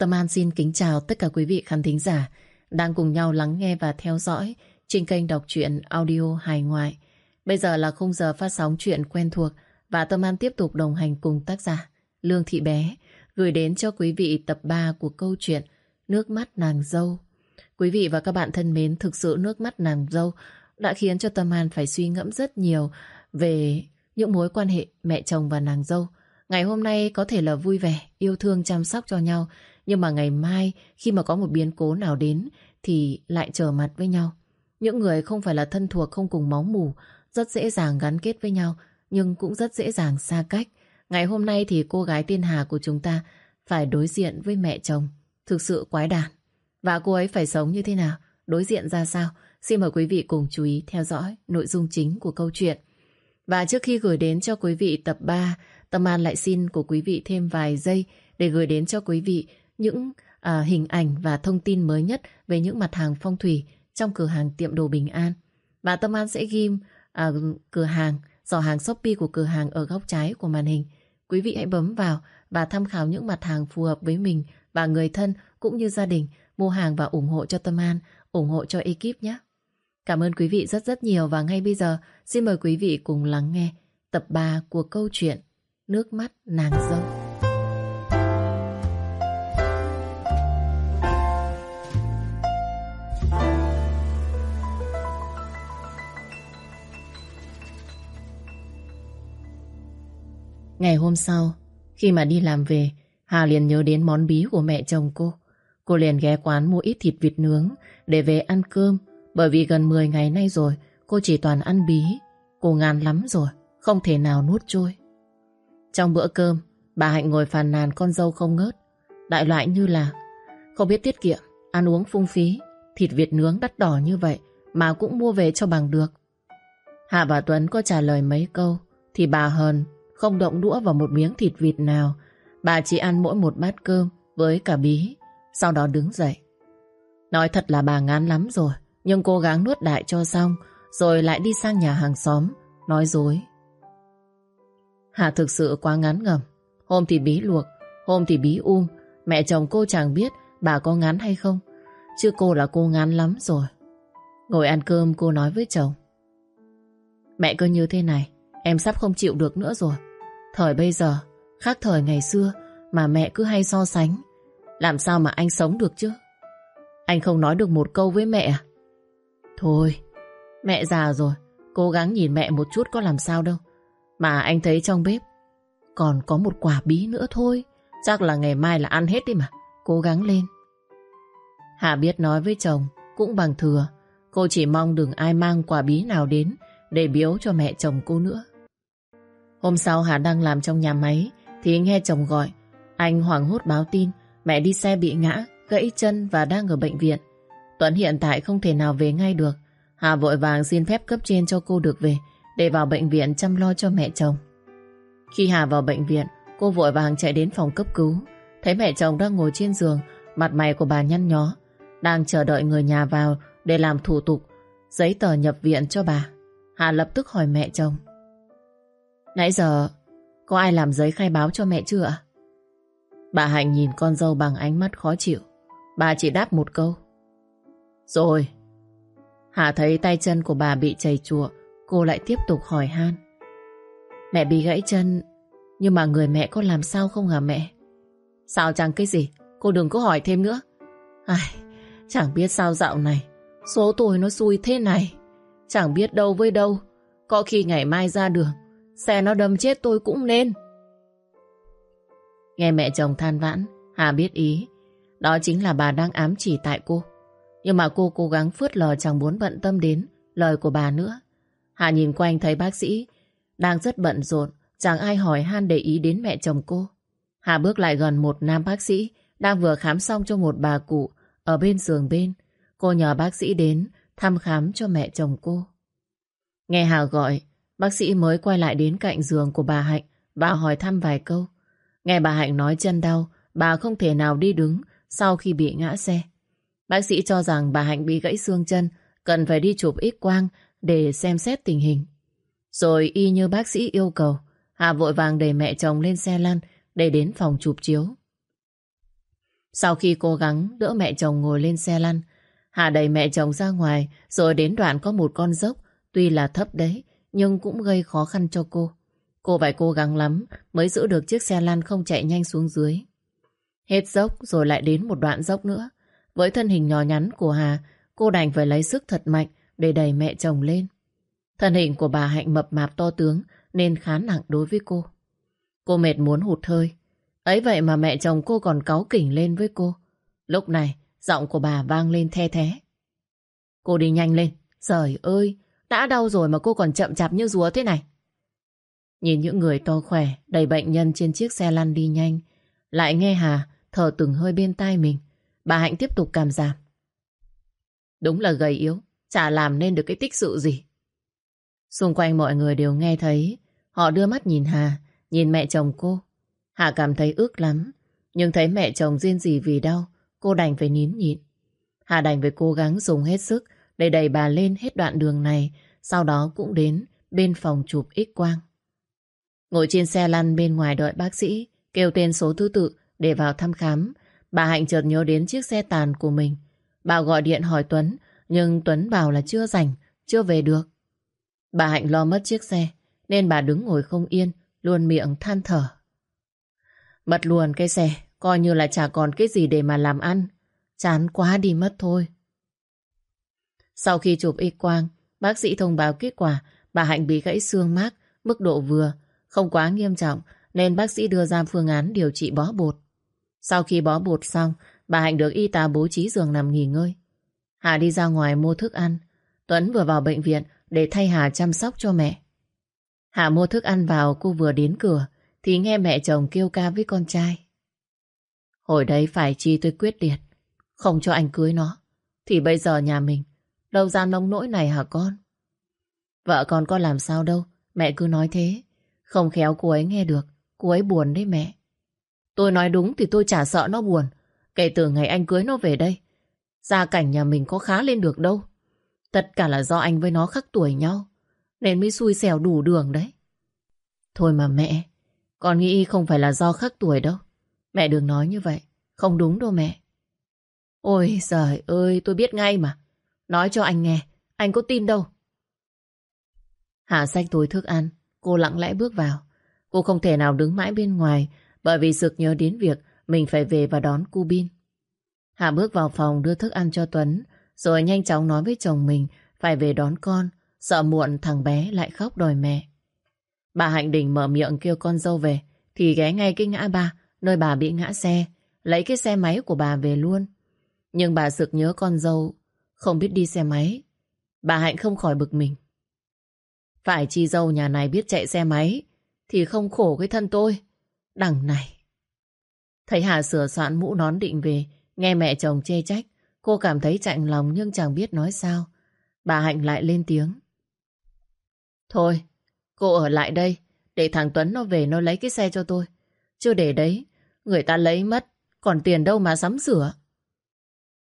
Tâm An xin kính chào tất cả quý vị khán thính giả đang cùng nhau lắng nghe và theo dõi trên kênh đọc truyện audio hài ngoại. Bây giờ là khung giờ phát sóng chuyện quen thuộc và Tâm An tiếp tục đồng hành cùng tác giả Lương Thị Bé gửi đến cho quý vị tập 3 của câu chuyện Nước mắt nàng dâu. Quý vị và các bạn thân mến, thực sự nước mắt nàng dâu đã khiến cho Tâm An phải suy ngẫm rất nhiều về những mối quan hệ mẹ chồng và nàng dâu. Ngày hôm nay có thể là vui vẻ, yêu thương chăm sóc cho nhau, nhưng mà ngày mai khi mà có một biến cố nào đến thì lại trở mặt với nhau. Những người không phải là thân thuộc không cùng máu mù rất dễ dàng gắn kết với nhau, nhưng cũng rất dễ dàng xa cách. Ngày hôm nay thì cô gái tiên Hà của chúng ta phải đối diện với mẹ chồng, thực sự quái đản. Và cô ấy phải sống như thế nào? Đối diện ra sao? Xin mời quý vị cùng chú ý theo dõi nội dung chính của câu chuyện. Và trước khi gửi đến cho quý vị tập 3, Tâm An lại xin của quý vị thêm vài giây để gửi đến cho quý vị những à, hình ảnh và thông tin mới nhất về những mặt hàng phong thủy trong cửa hàng tiệm đồ Bình An. Và Tâm An sẽ ghim à, cửa hàng, giỏ hàng Shopee của cửa hàng ở góc trái của màn hình. Quý vị hãy bấm vào và tham khảo những mặt hàng phù hợp với mình và người thân cũng như gia đình mua hàng và ủng hộ cho Tâm An, ủng hộ cho ekip nhé. Cảm ơn quý vị rất rất nhiều và ngay bây giờ xin mời quý vị cùng lắng nghe tập 3 của câu chuyện Nước mắt nàng dâu. Ngày hôm sau, khi mà đi làm về, Hà liền nhớ đến món bí của mẹ chồng cô. Cô liền ghé quán mua ít thịt vịt nướng để về ăn cơm bởi vì gần 10 ngày nay rồi cô chỉ toàn ăn bí. Cô ngán lắm rồi, không thể nào nuốt trôi. Trong bữa cơm, bà Hạnh ngồi phàn nàn con dâu không ngớt. Đại loại như là không biết tiết kiệm, ăn uống phung phí, thịt vịt nướng đắt đỏ như vậy mà cũng mua về cho bằng được. Hạ và Tuấn có trả lời mấy câu thì bà Hờn không động đũa vào một miếng thịt vịt nào. Bà chỉ ăn mỗi một bát cơm với cả bí, sau đó đứng dậy. Nói thật là bà ngán lắm rồi, nhưng cố gắng nuốt đại cho xong, rồi lại đi sang nhà hàng xóm, nói dối. Hà thực sự quá ngán ngầm. Hôm thì bí luộc, hôm thì bí um. Mẹ chồng cô chẳng biết bà có ngán hay không. Chứ cô là cô ngán lắm rồi. Ngồi ăn cơm cô nói với chồng. Mẹ cứ như thế này, em sắp không chịu được nữa rồi. Thời bây giờ, khác thời ngày xưa mà mẹ cứ hay so sánh. Làm sao mà anh sống được chứ? Anh không nói được một câu với mẹ à? Thôi, mẹ già rồi, cố gắng nhìn mẹ một chút có làm sao đâu. Mà anh thấy trong bếp còn có một quả bí nữa thôi. Chắc là ngày mai là ăn hết đi mà. Cố gắng lên. Hà biết nói với chồng cũng bằng thừa. Cô chỉ mong đừng ai mang quả bí nào đến để biếu cho mẹ chồng cô nữa. Hôm sau Hà đang làm trong nhà máy thì nghe chồng gọi. Anh hoảng hốt báo tin mẹ đi xe bị ngã, gãy chân và đang ở bệnh viện. Tuấn hiện tại không thể nào về ngay được. Hà vội vàng xin phép cấp trên cho cô được về để vào bệnh viện chăm lo cho mẹ chồng. Khi Hà vào bệnh viện, cô vội vàng chạy đến phòng cấp cứu. Thấy mẹ chồng đang ngồi trên giường, mặt mày của bà nhăn nhó, đang chờ đợi người nhà vào để làm thủ tục, giấy tờ nhập viện cho bà. Hà lập tức hỏi mẹ chồng. Nãy giờ, có ai làm giấy khai báo cho mẹ chưa ạ? Bà Hạnh nhìn con dâu bằng ánh mắt khó chịu. Bà chỉ đáp một câu. Rồi. Hà thấy tay chân của bà bị chảy chùa, Cô lại tiếp tục hỏi han Mẹ bị gãy chân Nhưng mà người mẹ có làm sao không hả mẹ Sao chẳng cái gì Cô đừng có hỏi thêm nữa Ai, Chẳng biết sao dạo này Số tôi nó xui thế này Chẳng biết đâu với đâu Có khi ngày mai ra đường Xe nó đâm chết tôi cũng nên Nghe mẹ chồng than vãn Hà biết ý Đó chính là bà đang ám chỉ tại cô Nhưng mà cô cố gắng phớt lờ chẳng muốn bận tâm đến Lời của bà nữa Hà nhìn quanh thấy bác sĩ đang rất bận rộn, chẳng ai hỏi han để ý đến mẹ chồng cô. Hà bước lại gần một nam bác sĩ đang vừa khám xong cho một bà cụ ở bên giường bên. Cô nhờ bác sĩ đến thăm khám cho mẹ chồng cô. Nghe Hà gọi, bác sĩ mới quay lại đến cạnh giường của bà Hạnh và hỏi thăm vài câu. Nghe bà Hạnh nói chân đau, bà không thể nào đi đứng sau khi bị ngã xe. Bác sĩ cho rằng bà Hạnh bị gãy xương chân, cần phải đi chụp x quang để xem xét tình hình. Rồi y như bác sĩ yêu cầu, Hà vội vàng đẩy mẹ chồng lên xe lăn để đến phòng chụp chiếu. Sau khi cố gắng đỡ mẹ chồng ngồi lên xe lăn, Hà đẩy mẹ chồng ra ngoài rồi đến đoạn có một con dốc, tuy là thấp đấy, nhưng cũng gây khó khăn cho cô. Cô phải cố gắng lắm mới giữ được chiếc xe lăn không chạy nhanh xuống dưới. Hết dốc rồi lại đến một đoạn dốc nữa. Với thân hình nhỏ nhắn của Hà, cô đành phải lấy sức thật mạnh để đẩy mẹ chồng lên. Thân hình của bà Hạnh mập mạp to tướng nên khá nặng đối với cô. Cô mệt muốn hụt hơi. Ấy vậy mà mẹ chồng cô còn cáu kỉnh lên với cô. Lúc này, giọng của bà vang lên the thế. Cô đi nhanh lên. Trời ơi, đã đau rồi mà cô còn chậm chạp như rúa thế này. Nhìn những người to khỏe, đầy bệnh nhân trên chiếc xe lăn đi nhanh. Lại nghe Hà thở từng hơi bên tai mình. Bà Hạnh tiếp tục cảm giảm. Đúng là gầy yếu, chả làm nên được cái tích sự gì. Xung quanh mọi người đều nghe thấy. Họ đưa mắt nhìn Hà, nhìn mẹ chồng cô. Hà cảm thấy ước lắm. Nhưng thấy mẹ chồng riêng gì vì đau, cô đành phải nín nhịn. Hà đành phải cố gắng dùng hết sức để đẩy bà lên hết đoạn đường này, sau đó cũng đến bên phòng chụp x-quang. Ngồi trên xe lăn bên ngoài đợi bác sĩ, kêu tên số thứ tự để vào thăm khám. Bà Hạnh chợt nhớ đến chiếc xe tàn của mình. Bà gọi điện hỏi Tuấn, nhưng Tuấn bảo là chưa rảnh, chưa về được. Bà Hạnh lo mất chiếc xe, nên bà đứng ngồi không yên, luôn miệng than thở. Mất luôn cái xe, coi như là chả còn cái gì để mà làm ăn. Chán quá đi mất thôi. Sau khi chụp x-quang, bác sĩ thông báo kết quả bà Hạnh bị gãy xương mác, mức độ vừa, không quá nghiêm trọng nên bác sĩ đưa ra phương án điều trị bó bột. Sau khi bó bột xong, bà Hạnh được y tá bố trí giường nằm nghỉ ngơi. Hà đi ra ngoài mua thức ăn. Tuấn vừa vào bệnh viện để thay Hà chăm sóc cho mẹ. Hà mua thức ăn vào cô vừa đến cửa thì nghe mẹ chồng kêu ca với con trai. Hồi đấy phải chi tôi quyết liệt, không cho anh cưới nó. Thì bây giờ nhà mình đâu ra nông nỗi này hả con? Vợ con có làm sao đâu, mẹ cứ nói thế. Không khéo cô ấy nghe được, cô ấy buồn đấy mẹ. Tôi nói đúng thì tôi chả sợ nó buồn. Kể từ ngày anh cưới nó về đây, gia cảnh nhà mình có khá lên được đâu. Tất cả là do anh với nó khắc tuổi nhau, nên mới xui xẻo đủ đường đấy. Thôi mà mẹ, con nghĩ không phải là do khắc tuổi đâu. Mẹ đừng nói như vậy, không đúng đâu mẹ. Ôi trời ơi, tôi biết ngay mà. Nói cho anh nghe, anh có tin đâu. Hạ sách túi thức ăn, cô lặng lẽ bước vào. Cô không thể nào đứng mãi bên ngoài bởi vì sực nhớ đến việc mình phải về và đón cu bin. Hạ bước vào phòng đưa thức ăn cho Tuấn rồi nhanh chóng nói với chồng mình phải về đón con sợ muộn thằng bé lại khóc đòi mẹ. Bà Hạnh Đình mở miệng kêu con dâu về thì ghé ngay cái ngã ba nơi bà bị ngã xe lấy cái xe máy của bà về luôn. Nhưng bà sực nhớ con dâu không biết đi xe máy. Bà Hạnh không khỏi bực mình. Phải chi dâu nhà này biết chạy xe máy thì không khổ cái thân tôi. Đằng này. Thấy Hà sửa soạn mũ nón định về, nghe mẹ chồng chê trách, cô cảm thấy chạnh lòng nhưng chẳng biết nói sao. Bà Hạnh lại lên tiếng. Thôi, cô ở lại đây, để thằng Tuấn nó về nó lấy cái xe cho tôi. Chưa để đấy, người ta lấy mất, còn tiền đâu mà sắm sửa.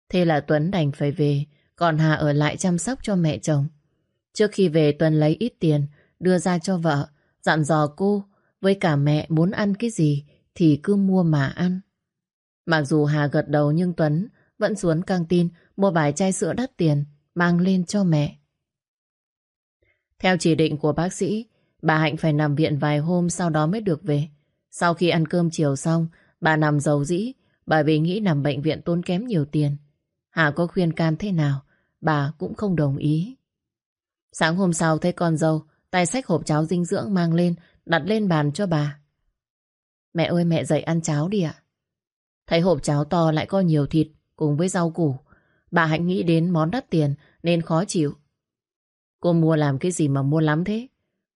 Thế là Tuấn đành phải về, còn Hà ở lại chăm sóc cho mẹ chồng. Trước khi về Tuấn lấy ít tiền, đưa ra cho vợ, dặn dò cô với cả mẹ muốn ăn cái gì thì cứ mua mà ăn. Mặc dù Hà gật đầu nhưng Tuấn vẫn xuống căng tin mua vài chai sữa đắt tiền mang lên cho mẹ. Theo chỉ định của bác sĩ, bà Hạnh phải nằm viện vài hôm sau đó mới được về. Sau khi ăn cơm chiều xong, bà nằm dầu dĩ bởi vì nghĩ nằm bệnh viện tốn kém nhiều tiền. Hà có khuyên can thế nào, bà cũng không đồng ý. Sáng hôm sau thấy con dâu, tay sách hộp cháo dinh dưỡng mang lên đặt lên bàn cho bà. Mẹ ơi mẹ dậy ăn cháo đi ạ. Thấy hộp cháo to lại có nhiều thịt cùng với rau củ. Bà hãy nghĩ đến món đắt tiền nên khó chịu. Cô mua làm cái gì mà mua lắm thế?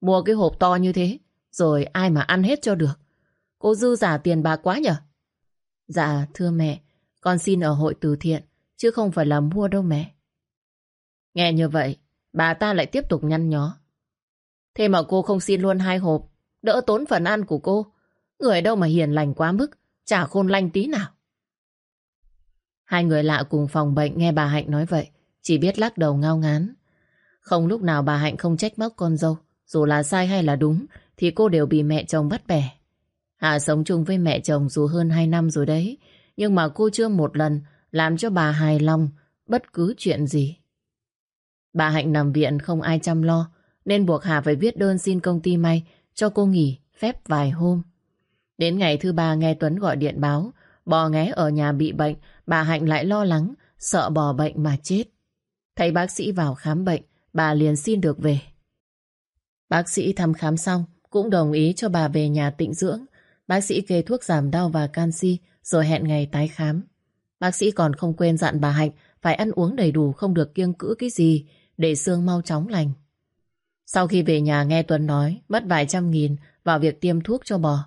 Mua cái hộp to như thế, rồi ai mà ăn hết cho được? Cô dư giả tiền bà quá nhở? Dạ, thưa mẹ, con xin ở hội từ thiện, chứ không phải là mua đâu mẹ. Nghe như vậy, bà ta lại tiếp tục nhăn nhó. Thế mà cô không xin luôn hai hộp, đỡ tốn phần ăn của cô. Người đâu mà hiền lành quá mức, chả khôn lanh tí nào. Hai người lạ cùng phòng bệnh nghe bà Hạnh nói vậy, chỉ biết lắc đầu ngao ngán. Không lúc nào bà Hạnh không trách móc con dâu, dù là sai hay là đúng, thì cô đều bị mẹ chồng bắt bẻ. Hà sống chung với mẹ chồng dù hơn hai năm rồi đấy, nhưng mà cô chưa một lần làm cho bà hài lòng bất cứ chuyện gì. Bà Hạnh nằm viện không ai chăm lo, nên buộc Hà phải viết đơn xin công ty may cho cô nghỉ phép vài hôm. Đến ngày thứ ba nghe Tuấn gọi điện báo, bò nghé ở nhà bị bệnh, bà Hạnh lại lo lắng, sợ bò bệnh mà chết. Thấy bác sĩ vào khám bệnh, bà liền xin được về. Bác sĩ thăm khám xong, cũng đồng ý cho bà về nhà tịnh dưỡng. Bác sĩ kê thuốc giảm đau và canxi, rồi hẹn ngày tái khám. Bác sĩ còn không quên dặn bà Hạnh phải ăn uống đầy đủ không được kiêng cữ cái gì để xương mau chóng lành. Sau khi về nhà nghe Tuấn nói mất vài trăm nghìn vào việc tiêm thuốc cho bò,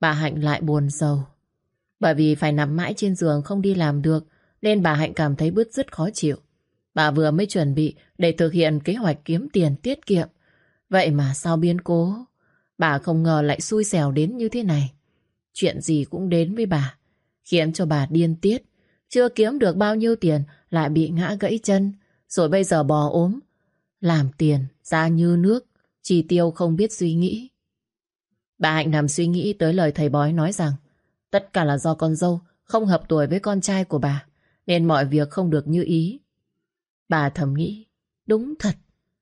bà Hạnh lại buồn sầu. Bởi vì phải nằm mãi trên giường không đi làm được nên bà Hạnh cảm thấy bứt rứt khó chịu. Bà vừa mới chuẩn bị để thực hiện kế hoạch kiếm tiền tiết kiệm. Vậy mà sao biến cố? Bà không ngờ lại xui xẻo đến như thế này. Chuyện gì cũng đến với bà, khiến cho bà điên tiết. Chưa kiếm được bao nhiêu tiền lại bị ngã gãy chân, rồi bây giờ bò ốm. Làm tiền ra như nước, chi tiêu không biết suy nghĩ. Bà Hạnh nằm suy nghĩ tới lời thầy bói nói rằng tất cả là do con dâu không hợp tuổi với con trai của bà, nên mọi việc không được như ý. Bà thầm nghĩ, đúng thật,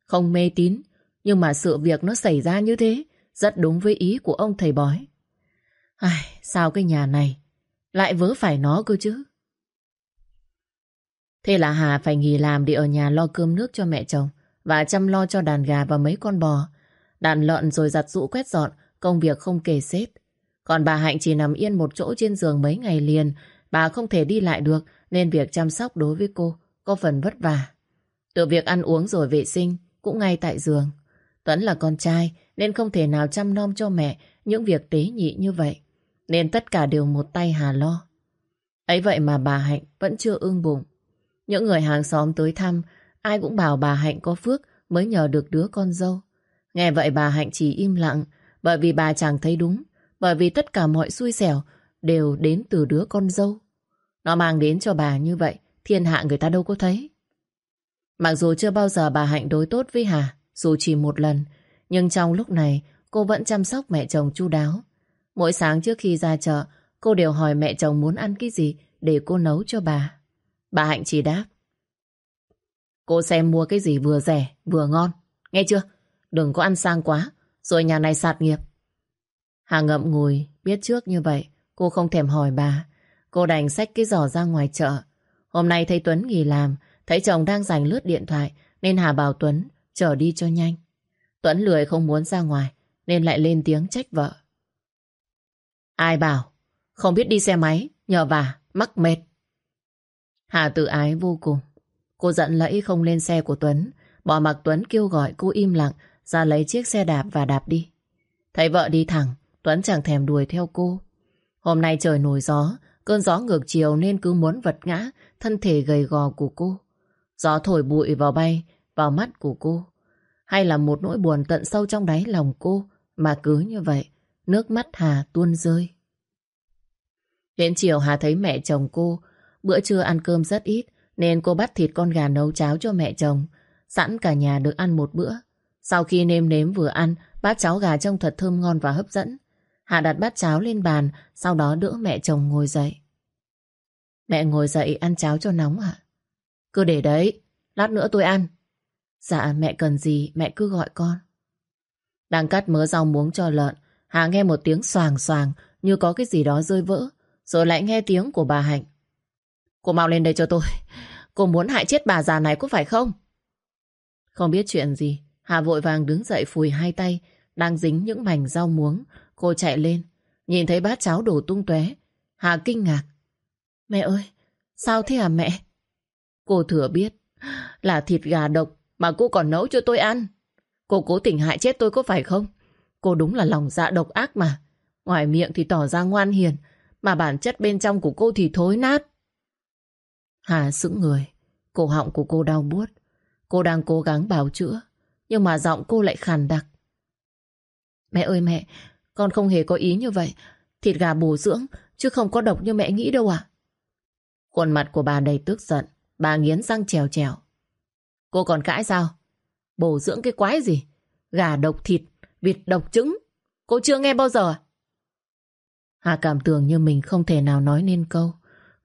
không mê tín, nhưng mà sự việc nó xảy ra như thế, rất đúng với ý của ông thầy bói. Ai, sao cái nhà này lại vớ phải nó cơ chứ? Thế là Hà phải nghỉ làm để ở nhà lo cơm nước cho mẹ chồng và chăm lo cho đàn gà và mấy con bò. Đàn lợn rồi giặt rũ quét dọn, công việc không kể xếp. Còn bà Hạnh chỉ nằm yên một chỗ trên giường mấy ngày liền, bà không thể đi lại được nên việc chăm sóc đối với cô có phần vất vả. Từ việc ăn uống rồi vệ sinh cũng ngay tại giường. Tuấn là con trai nên không thể nào chăm nom cho mẹ những việc tế nhị như vậy. Nên tất cả đều một tay Hà lo. ấy vậy mà bà Hạnh vẫn chưa ưng bụng. Những người hàng xóm tới thăm, ai cũng bảo bà Hạnh có phước mới nhờ được đứa con dâu. Nghe vậy bà Hạnh chỉ im lặng, bởi vì bà chẳng thấy đúng, bởi vì tất cả mọi xui xẻo đều đến từ đứa con dâu. Nó mang đến cho bà như vậy, thiên hạ người ta đâu có thấy. Mặc dù chưa bao giờ bà Hạnh đối tốt với Hà, dù chỉ một lần, nhưng trong lúc này cô vẫn chăm sóc mẹ chồng chu đáo. Mỗi sáng trước khi ra chợ, cô đều hỏi mẹ chồng muốn ăn cái gì để cô nấu cho bà. Bà Hạnh chỉ đáp. Cô xem mua cái gì vừa rẻ, vừa ngon. Nghe chưa? Đừng có ăn sang quá, rồi nhà này sạt nghiệp. Hà ngậm ngùi, biết trước như vậy, cô không thèm hỏi bà. Cô đành xách cái giỏ ra ngoài chợ. Hôm nay thấy Tuấn nghỉ làm, thấy chồng đang giành lướt điện thoại, nên Hà bảo Tuấn chở đi cho nhanh. Tuấn lười không muốn ra ngoài, nên lại lên tiếng trách vợ. Ai bảo, không biết đi xe máy, nhờ bà, mắc mệt. Hà tự ái vô cùng. Cô giận lẫy không lên xe của Tuấn, bỏ mặc Tuấn kêu gọi cô im lặng, ra lấy chiếc xe đạp và đạp đi. Thấy vợ đi thẳng, Tuấn chẳng thèm đuổi theo cô. Hôm nay trời nổi gió, cơn gió ngược chiều nên cứ muốn vật ngã thân thể gầy gò của cô. Gió thổi bụi vào bay, vào mắt của cô. Hay là một nỗi buồn tận sâu trong đáy lòng cô mà cứ như vậy, nước mắt Hà tuôn rơi. Đến chiều Hà thấy mẹ chồng cô Bữa trưa ăn cơm rất ít nên cô bắt thịt con gà nấu cháo cho mẹ chồng. Sẵn cả nhà được ăn một bữa. Sau khi nêm nếm vừa ăn, bát cháo gà trông thật thơm ngon và hấp dẫn. Hạ đặt bát cháo lên bàn, sau đó đỡ mẹ chồng ngồi dậy. Mẹ ngồi dậy ăn cháo cho nóng ạ. Cứ để đấy, lát nữa tôi ăn. Dạ mẹ cần gì mẹ cứ gọi con. Đang cắt mớ rau muống cho lợn, Hà nghe một tiếng xoàng xoàng như có cái gì đó rơi vỡ, rồi lại nghe tiếng của bà Hạnh. Cô mau lên đây cho tôi. Cô muốn hại chết bà già này có phải không? Không biết chuyện gì, Hà vội vàng đứng dậy phùi hai tay, đang dính những mảnh rau muống. Cô chạy lên, nhìn thấy bát cháo đổ tung tóe. Hà kinh ngạc. Mẹ ơi, sao thế hả mẹ? Cô thừa biết là thịt gà độc mà cô còn nấu cho tôi ăn. Cô cố tình hại chết tôi có phải không? Cô đúng là lòng dạ độc ác mà. Ngoài miệng thì tỏ ra ngoan hiền, mà bản chất bên trong của cô thì thối nát. Hà sững người, cổ họng của cô đau buốt. Cô đang cố gắng bào chữa, nhưng mà giọng cô lại khàn đặc. Mẹ ơi mẹ, con không hề có ý như vậy. Thịt gà bổ dưỡng, chứ không có độc như mẹ nghĩ đâu à. Khuôn mặt của bà đầy tức giận, bà nghiến răng trèo trèo. Cô còn cãi sao? Bổ dưỡng cái quái gì? Gà độc thịt, vịt độc trứng. Cô chưa nghe bao giờ à? Hà cảm tưởng như mình không thể nào nói nên câu.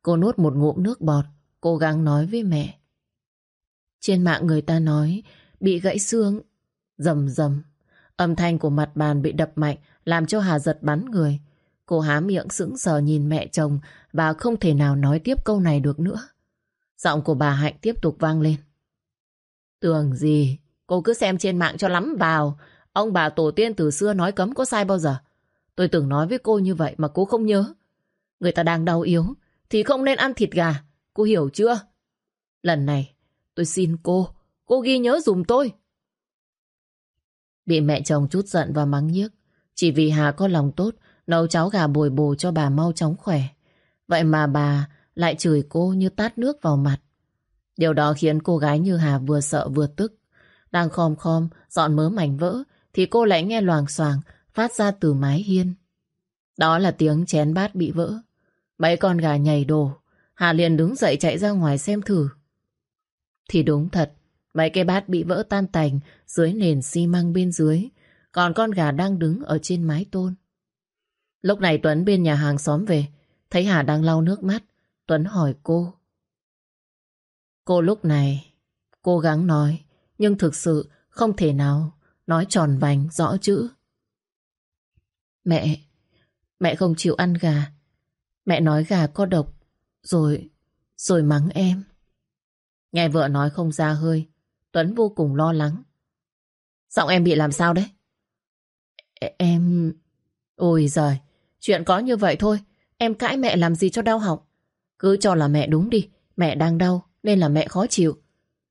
Cô nuốt một ngụm nước bọt, cố gắng nói với mẹ. Trên mạng người ta nói bị gãy xương, rầm rầm. Âm thanh của mặt bàn bị đập mạnh làm cho Hà giật bắn người. Cô há miệng sững sờ nhìn mẹ chồng và không thể nào nói tiếp câu này được nữa. Giọng của bà Hạnh tiếp tục vang lên. Tưởng gì, cô cứ xem trên mạng cho lắm vào. Ông bà tổ tiên từ xưa nói cấm có sai bao giờ. Tôi tưởng nói với cô như vậy mà cô không nhớ. Người ta đang đau yếu thì không nên ăn thịt gà. Cô hiểu chưa? Lần này tôi xin cô, cô ghi nhớ dùm tôi. Bị mẹ chồng chút giận và mắng nhiếc. Chỉ vì Hà có lòng tốt nấu cháo gà bồi bồ cho bà mau chóng khỏe. Vậy mà bà lại chửi cô như tát nước vào mặt. Điều đó khiến cô gái như Hà vừa sợ vừa tức. Đang khom khom, dọn mớ mảnh vỡ, thì cô lại nghe loàng xoàng phát ra từ mái hiên. Đó là tiếng chén bát bị vỡ. Mấy con gà nhảy đổ, Hà liền đứng dậy chạy ra ngoài xem thử. Thì đúng thật, mấy cái bát bị vỡ tan tành dưới nền xi măng bên dưới, còn con gà đang đứng ở trên mái tôn. Lúc này Tuấn bên nhà hàng xóm về, thấy Hà đang lau nước mắt, Tuấn hỏi cô. Cô lúc này cố gắng nói, nhưng thực sự không thể nào nói tròn vành rõ chữ. Mẹ, mẹ không chịu ăn gà. Mẹ nói gà có độc, rồi, rồi mắng em. Nghe vợ nói không ra hơi, Tuấn vô cùng lo lắng. Giọng em bị làm sao đấy? Em... Ôi giời, chuyện có như vậy thôi. Em cãi mẹ làm gì cho đau họng. Cứ cho là mẹ đúng đi. Mẹ đang đau nên là mẹ khó chịu.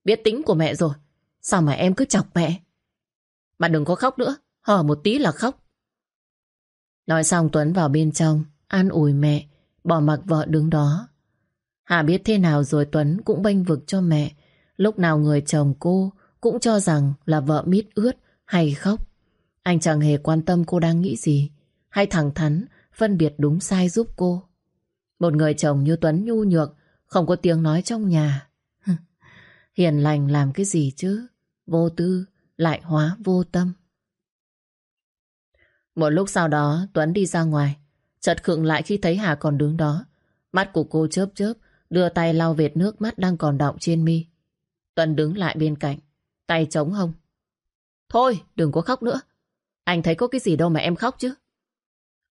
Biết tính của mẹ rồi. Sao mà em cứ chọc mẹ? Mà đừng có khóc nữa. Hở một tí là khóc. Nói xong Tuấn vào bên trong, an ủi mẹ, bỏ mặc vợ đứng đó. Hà biết thế nào rồi Tuấn cũng bênh vực cho mẹ. Lúc nào người chồng cô cũng cho rằng là vợ mít ướt hay khóc. Anh chẳng hề quan tâm cô đang nghĩ gì. Hay thẳng thắn, phân biệt đúng sai giúp cô. Một người chồng như Tuấn nhu nhược, không có tiếng nói trong nhà. Hiền lành làm cái gì chứ? Vô tư, lại hóa vô tâm. Một lúc sau đó Tuấn đi ra ngoài Chợt khựng lại khi thấy Hà còn đứng đó Mắt của cô chớp chớp Đưa tay lau vệt nước mắt đang còn đọng trên mi. Tuấn đứng lại bên cạnh Tay chống hông. Thôi đừng có khóc nữa. Anh thấy có cái gì đâu mà em khóc chứ.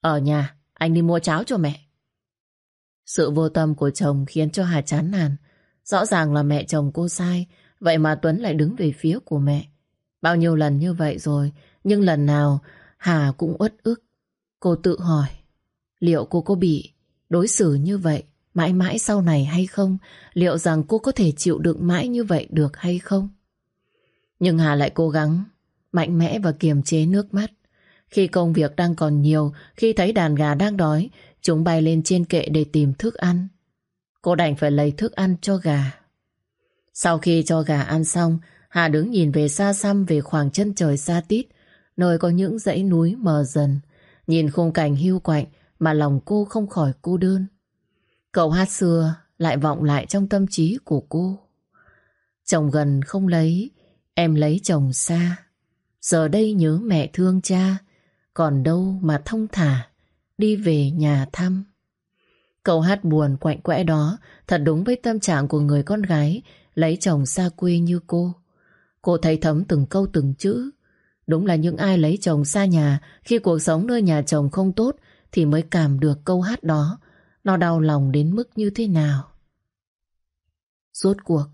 Ở nhà anh đi mua cháo cho mẹ. Sự vô tâm của chồng khiến cho Hà chán nản. Rõ ràng là mẹ chồng cô sai Vậy mà Tuấn lại đứng về phía của mẹ. Bao nhiêu lần như vậy rồi Nhưng lần nào Hà cũng uất ức. Cô tự hỏi, liệu cô có bị đối xử như vậy? Mãi mãi sau này hay không? Liệu rằng cô có thể chịu đựng mãi như vậy được hay không? Nhưng Hà lại cố gắng mạnh mẽ và kiềm chế nước mắt. Khi công việc đang còn nhiều, khi thấy đàn gà đang đói, chúng bay lên trên kệ để tìm thức ăn. Cô đành phải lấy thức ăn cho gà. Sau khi cho gà ăn xong, Hà đứng nhìn về xa xăm về khoảng chân trời xa tít, nơi có những dãy núi mờ dần. Nhìn khung cảnh hưu quạnh mà lòng cô không khỏi cô đơn. Cậu hát xưa lại vọng lại trong tâm trí của cô. Chồng gần không lấy, em lấy chồng xa. Giờ đây nhớ mẹ thương cha, còn đâu mà thông thả, đi về nhà thăm. Câu hát buồn quạnh quẽ đó thật đúng với tâm trạng của người con gái lấy chồng xa quê như cô. Cô thấy thấm từng câu từng chữ, Đúng là những ai lấy chồng xa nhà khi cuộc sống nơi nhà chồng không tốt thì mới cảm được câu hát đó. Nó đau lòng đến mức như thế nào. Rốt cuộc,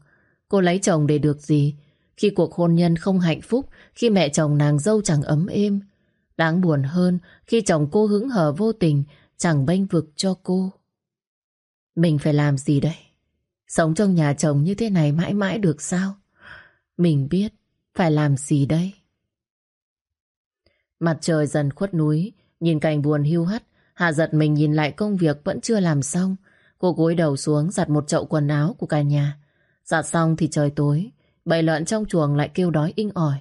cô lấy chồng để được gì? Khi cuộc hôn nhân không hạnh phúc, khi mẹ chồng nàng dâu chẳng ấm êm. Đáng buồn hơn khi chồng cô hứng hờ vô tình, chẳng bênh vực cho cô. Mình phải làm gì đây? Sống trong nhà chồng như thế này mãi mãi được sao? Mình biết phải làm gì đây? Mặt trời dần khuất núi, nhìn cảnh buồn hưu hắt, Hà giật mình nhìn lại công việc vẫn chưa làm xong. Cô gối đầu xuống giặt một chậu quần áo của cả nhà. Giặt xong thì trời tối, bầy lợn trong chuồng lại kêu đói inh ỏi.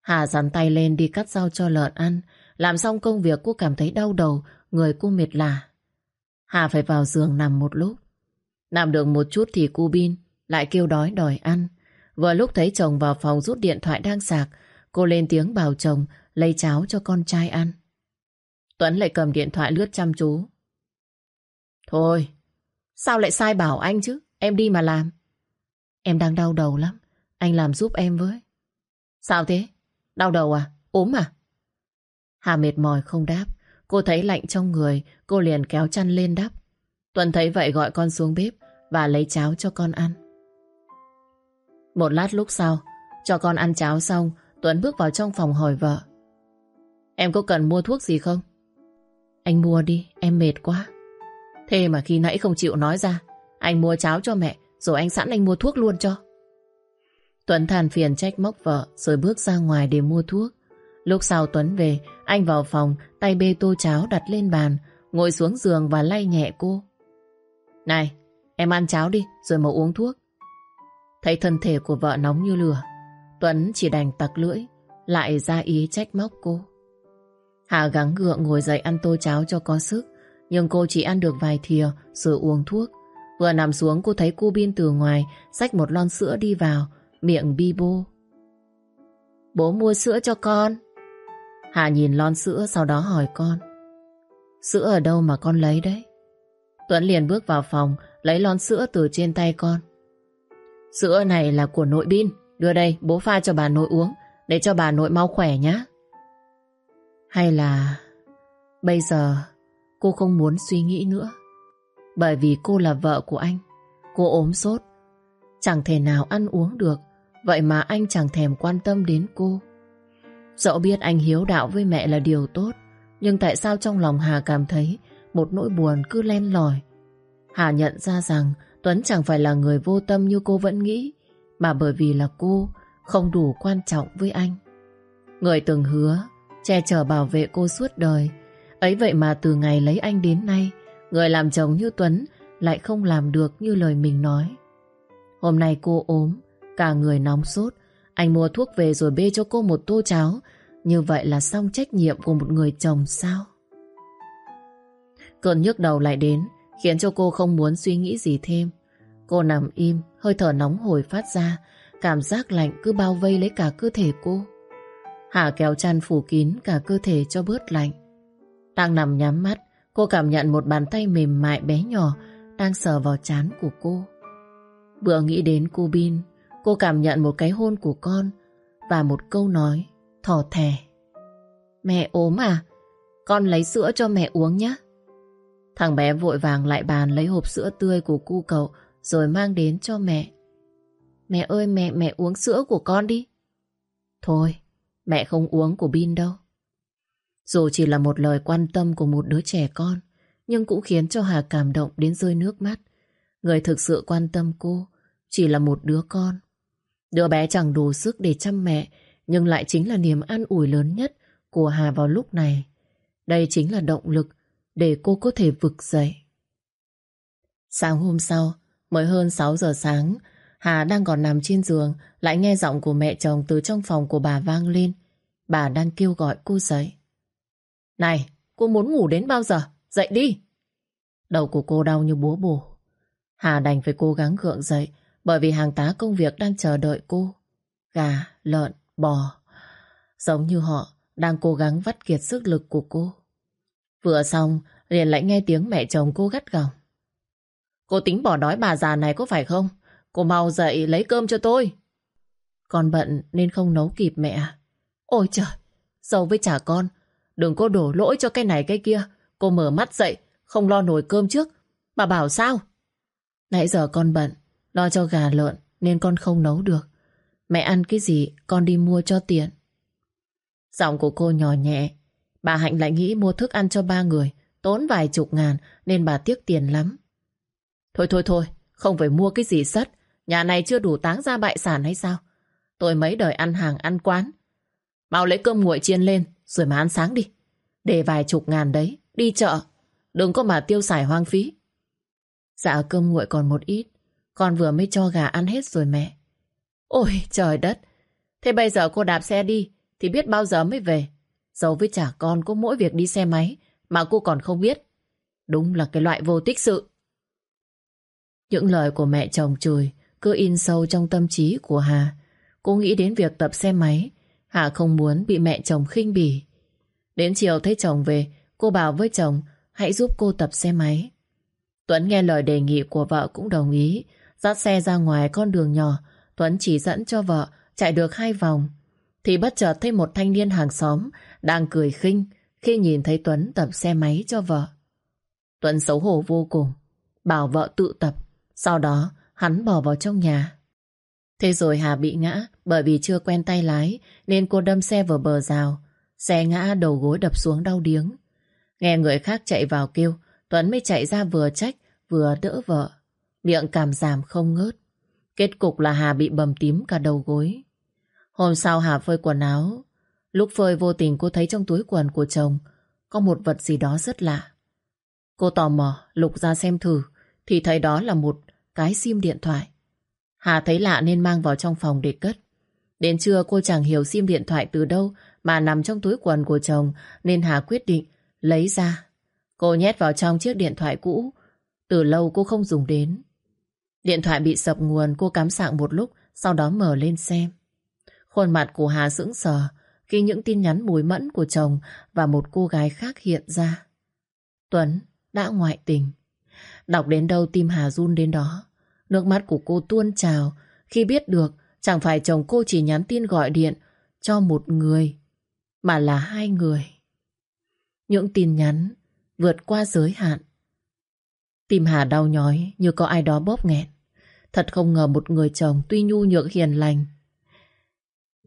Hà dàn tay lên đi cắt rau cho lợn ăn. Làm xong công việc cô cảm thấy đau đầu, người cô mệt lả. Hà phải vào giường nằm một lúc. Nằm được một chút thì cu bin lại kêu đói đòi ăn. Vừa lúc thấy chồng vào phòng rút điện thoại đang sạc, cô lên tiếng bảo chồng lấy cháo cho con trai ăn. Tuấn lại cầm điện thoại lướt chăm chú. Thôi, Sao lại sai bảo anh chứ? Em đi mà làm. Em đang đau đầu lắm. Anh làm giúp em với. Sao thế? Đau đầu à? ốm à? Hà mệt mỏi không đáp. Cô thấy lạnh trong người, cô liền kéo chăn lên đắp. Tuấn thấy vậy gọi con xuống bếp và lấy cháo cho con ăn. Một lát lúc sau, cho con ăn cháo xong, Tuấn bước vào trong phòng hỏi vợ. Em có cần mua thuốc gì không? Anh mua đi, em mệt quá. Thế mà khi nãy không chịu nói ra, anh mua cháo cho mẹ, rồi anh sẵn anh mua thuốc luôn cho. Tuấn than phiền trách móc vợ, rồi bước ra ngoài để mua thuốc. Lúc sau Tuấn về, anh vào phòng, tay bê tô cháo đặt lên bàn, ngồi xuống giường và lay nhẹ cô. Này, em ăn cháo đi, rồi mà uống thuốc. Thấy thân thể của vợ nóng như lửa, Tuấn chỉ đành tặc lưỡi, lại ra ý trách móc cô. Hà gắng gượng ngồi dậy ăn tô cháo cho có sức, nhưng cô chỉ ăn được vài thìa rồi uống thuốc. Vừa nằm xuống cô thấy cô Bin từ ngoài xách một lon sữa đi vào, miệng bi bô. Bố mua sữa cho con. Hà nhìn lon sữa sau đó hỏi con. Sữa ở đâu mà con lấy đấy? Tuấn liền bước vào phòng lấy lon sữa từ trên tay con. Sữa này là của nội Bin. Đưa đây bố pha cho bà nội uống để cho bà nội mau khỏe nhé. Hay là bây giờ cô không muốn suy nghĩ nữa. Bởi vì cô là vợ của anh. Cô ốm sốt. Chẳng thể nào ăn uống được. Vậy mà anh chẳng thèm quan tâm đến cô. Dẫu biết anh hiếu đạo với mẹ là điều tốt. Nhưng tại sao trong lòng Hà cảm thấy một nỗi buồn cứ len lỏi. Hà nhận ra rằng Tuấn chẳng phải là người vô tâm như cô vẫn nghĩ, mà bởi vì là cô không đủ quan trọng với anh. Người từng hứa che chở bảo vệ cô suốt đời. Ấy vậy mà từ ngày lấy anh đến nay, người làm chồng như Tuấn lại không làm được như lời mình nói. Hôm nay cô ốm, cả người nóng sốt, anh mua thuốc về rồi bê cho cô một tô cháo, như vậy là xong trách nhiệm của một người chồng sao? Cơn nhức đầu lại đến, khiến cho cô không muốn suy nghĩ gì thêm. Cô nằm im, hơi thở nóng hổi phát ra, cảm giác lạnh cứ bao vây lấy cả cơ thể cô. Hà kéo chăn phủ kín cả cơ thể cho bớt lạnh. Đang nằm nhắm mắt, cô cảm nhận một bàn tay mềm mại bé nhỏ đang sờ vào chán của cô. Vừa nghĩ đến cô Bin, cô cảm nhận một cái hôn của con và một câu nói thỏ thẻ. Mẹ ốm à? Con lấy sữa cho mẹ uống nhé. Thằng bé vội vàng lại bàn lấy hộp sữa tươi của cu cậu rồi mang đến cho mẹ. Mẹ ơi mẹ, mẹ uống sữa của con đi. Thôi, mẹ không uống của Bin đâu. Dù chỉ là một lời quan tâm của một đứa trẻ con, nhưng cũng khiến cho Hà cảm động đến rơi nước mắt. Người thực sự quan tâm cô chỉ là một đứa con. Đứa bé chẳng đủ sức để chăm mẹ, nhưng lại chính là niềm an ủi lớn nhất của Hà vào lúc này. Đây chính là động lực để cô có thể vực dậy. Sáng hôm sau, mới hơn 6 giờ sáng, Hà đang còn nằm trên giường, lại nghe giọng của mẹ chồng từ trong phòng của bà vang lên. Bà đang kêu gọi cô dậy. Này, cô muốn ngủ đến bao giờ? Dậy đi! Đầu của cô đau như búa bổ. Hà đành phải cố gắng gượng dậy, bởi vì hàng tá công việc đang chờ đợi cô. Gà, lợn, bò. Giống như họ đang cố gắng vắt kiệt sức lực của cô. Vừa xong, liền lại nghe tiếng mẹ chồng cô gắt gỏng. Cô tính bỏ đói bà già này có phải không? Cô mau dậy lấy cơm cho tôi. Con bận nên không nấu kịp mẹ. Ôi trời, dâu với trả con. Đừng có đổ lỗi cho cái này cái kia. Cô mở mắt dậy, không lo nồi cơm trước. Bà bảo sao? Nãy giờ con bận, lo cho gà lợn nên con không nấu được. Mẹ ăn cái gì con đi mua cho tiện. Giọng của cô nhỏ nhẹ. Bà Hạnh lại nghĩ mua thức ăn cho ba người, tốn vài chục ngàn nên bà tiếc tiền lắm. Thôi thôi thôi, không phải mua cái gì sắt. Nhà này chưa đủ táng ra bại sản hay sao? Tôi mấy đời ăn hàng ăn quán. Mau lấy cơm nguội chiên lên, rồi mà ăn sáng đi. Để vài chục ngàn đấy, đi chợ. Đừng có mà tiêu xài hoang phí. Dạ cơm nguội còn một ít. Con vừa mới cho gà ăn hết rồi mẹ. Ôi trời đất. Thế bây giờ cô đạp xe đi, thì biết bao giờ mới về. Dấu với trả con có mỗi việc đi xe máy, mà cô còn không biết. Đúng là cái loại vô tích sự. Những lời của mẹ chồng chửi cứ in sâu trong tâm trí của Hà. Cô nghĩ đến việc tập xe máy. Hà không muốn bị mẹ chồng khinh bỉ. Đến chiều thấy chồng về, cô bảo với chồng hãy giúp cô tập xe máy. Tuấn nghe lời đề nghị của vợ cũng đồng ý. Dắt xe ra ngoài con đường nhỏ, Tuấn chỉ dẫn cho vợ chạy được hai vòng. Thì bất chợt thấy một thanh niên hàng xóm đang cười khinh khi nhìn thấy Tuấn tập xe máy cho vợ. Tuấn xấu hổ vô cùng, bảo vợ tự tập. Sau đó hắn bỏ vào trong nhà. Thế rồi Hà bị ngã, bởi vì chưa quen tay lái, nên cô đâm xe vào bờ rào. Xe ngã, đầu gối đập xuống đau điếng. Nghe người khác chạy vào kêu, Tuấn mới chạy ra vừa trách, vừa đỡ vợ. Miệng cảm giảm không ngớt. Kết cục là Hà bị bầm tím cả đầu gối. Hôm sau Hà phơi quần áo. Lúc phơi vô tình cô thấy trong túi quần của chồng có một vật gì đó rất lạ. Cô tò mò, lục ra xem thử, thì thấy đó là một cái sim điện thoại. Hà thấy lạ nên mang vào trong phòng để cất. Đến trưa cô chẳng hiểu sim điện thoại từ đâu mà nằm trong túi quần của chồng, nên Hà quyết định lấy ra. Cô nhét vào trong chiếc điện thoại cũ. Từ lâu cô không dùng đến. Điện thoại bị sập nguồn, cô cắm sạng một lúc, sau đó mở lên xem. Khuôn mặt của Hà sững sờ khi những tin nhắn mùi mẫn của chồng và một cô gái khác hiện ra. Tuấn đã ngoại tình. Đọc đến đâu tim Hà run đến đó. Nước mắt của cô tuôn trào khi biết được chẳng phải chồng cô chỉ nhắn tin gọi điện cho một người, mà là hai người. Những tin nhắn vượt qua giới hạn. Tim Hà đau nhói như có ai đó bóp nghẹn. Thật không ngờ một người chồng tuy nhu nhược hiền lành.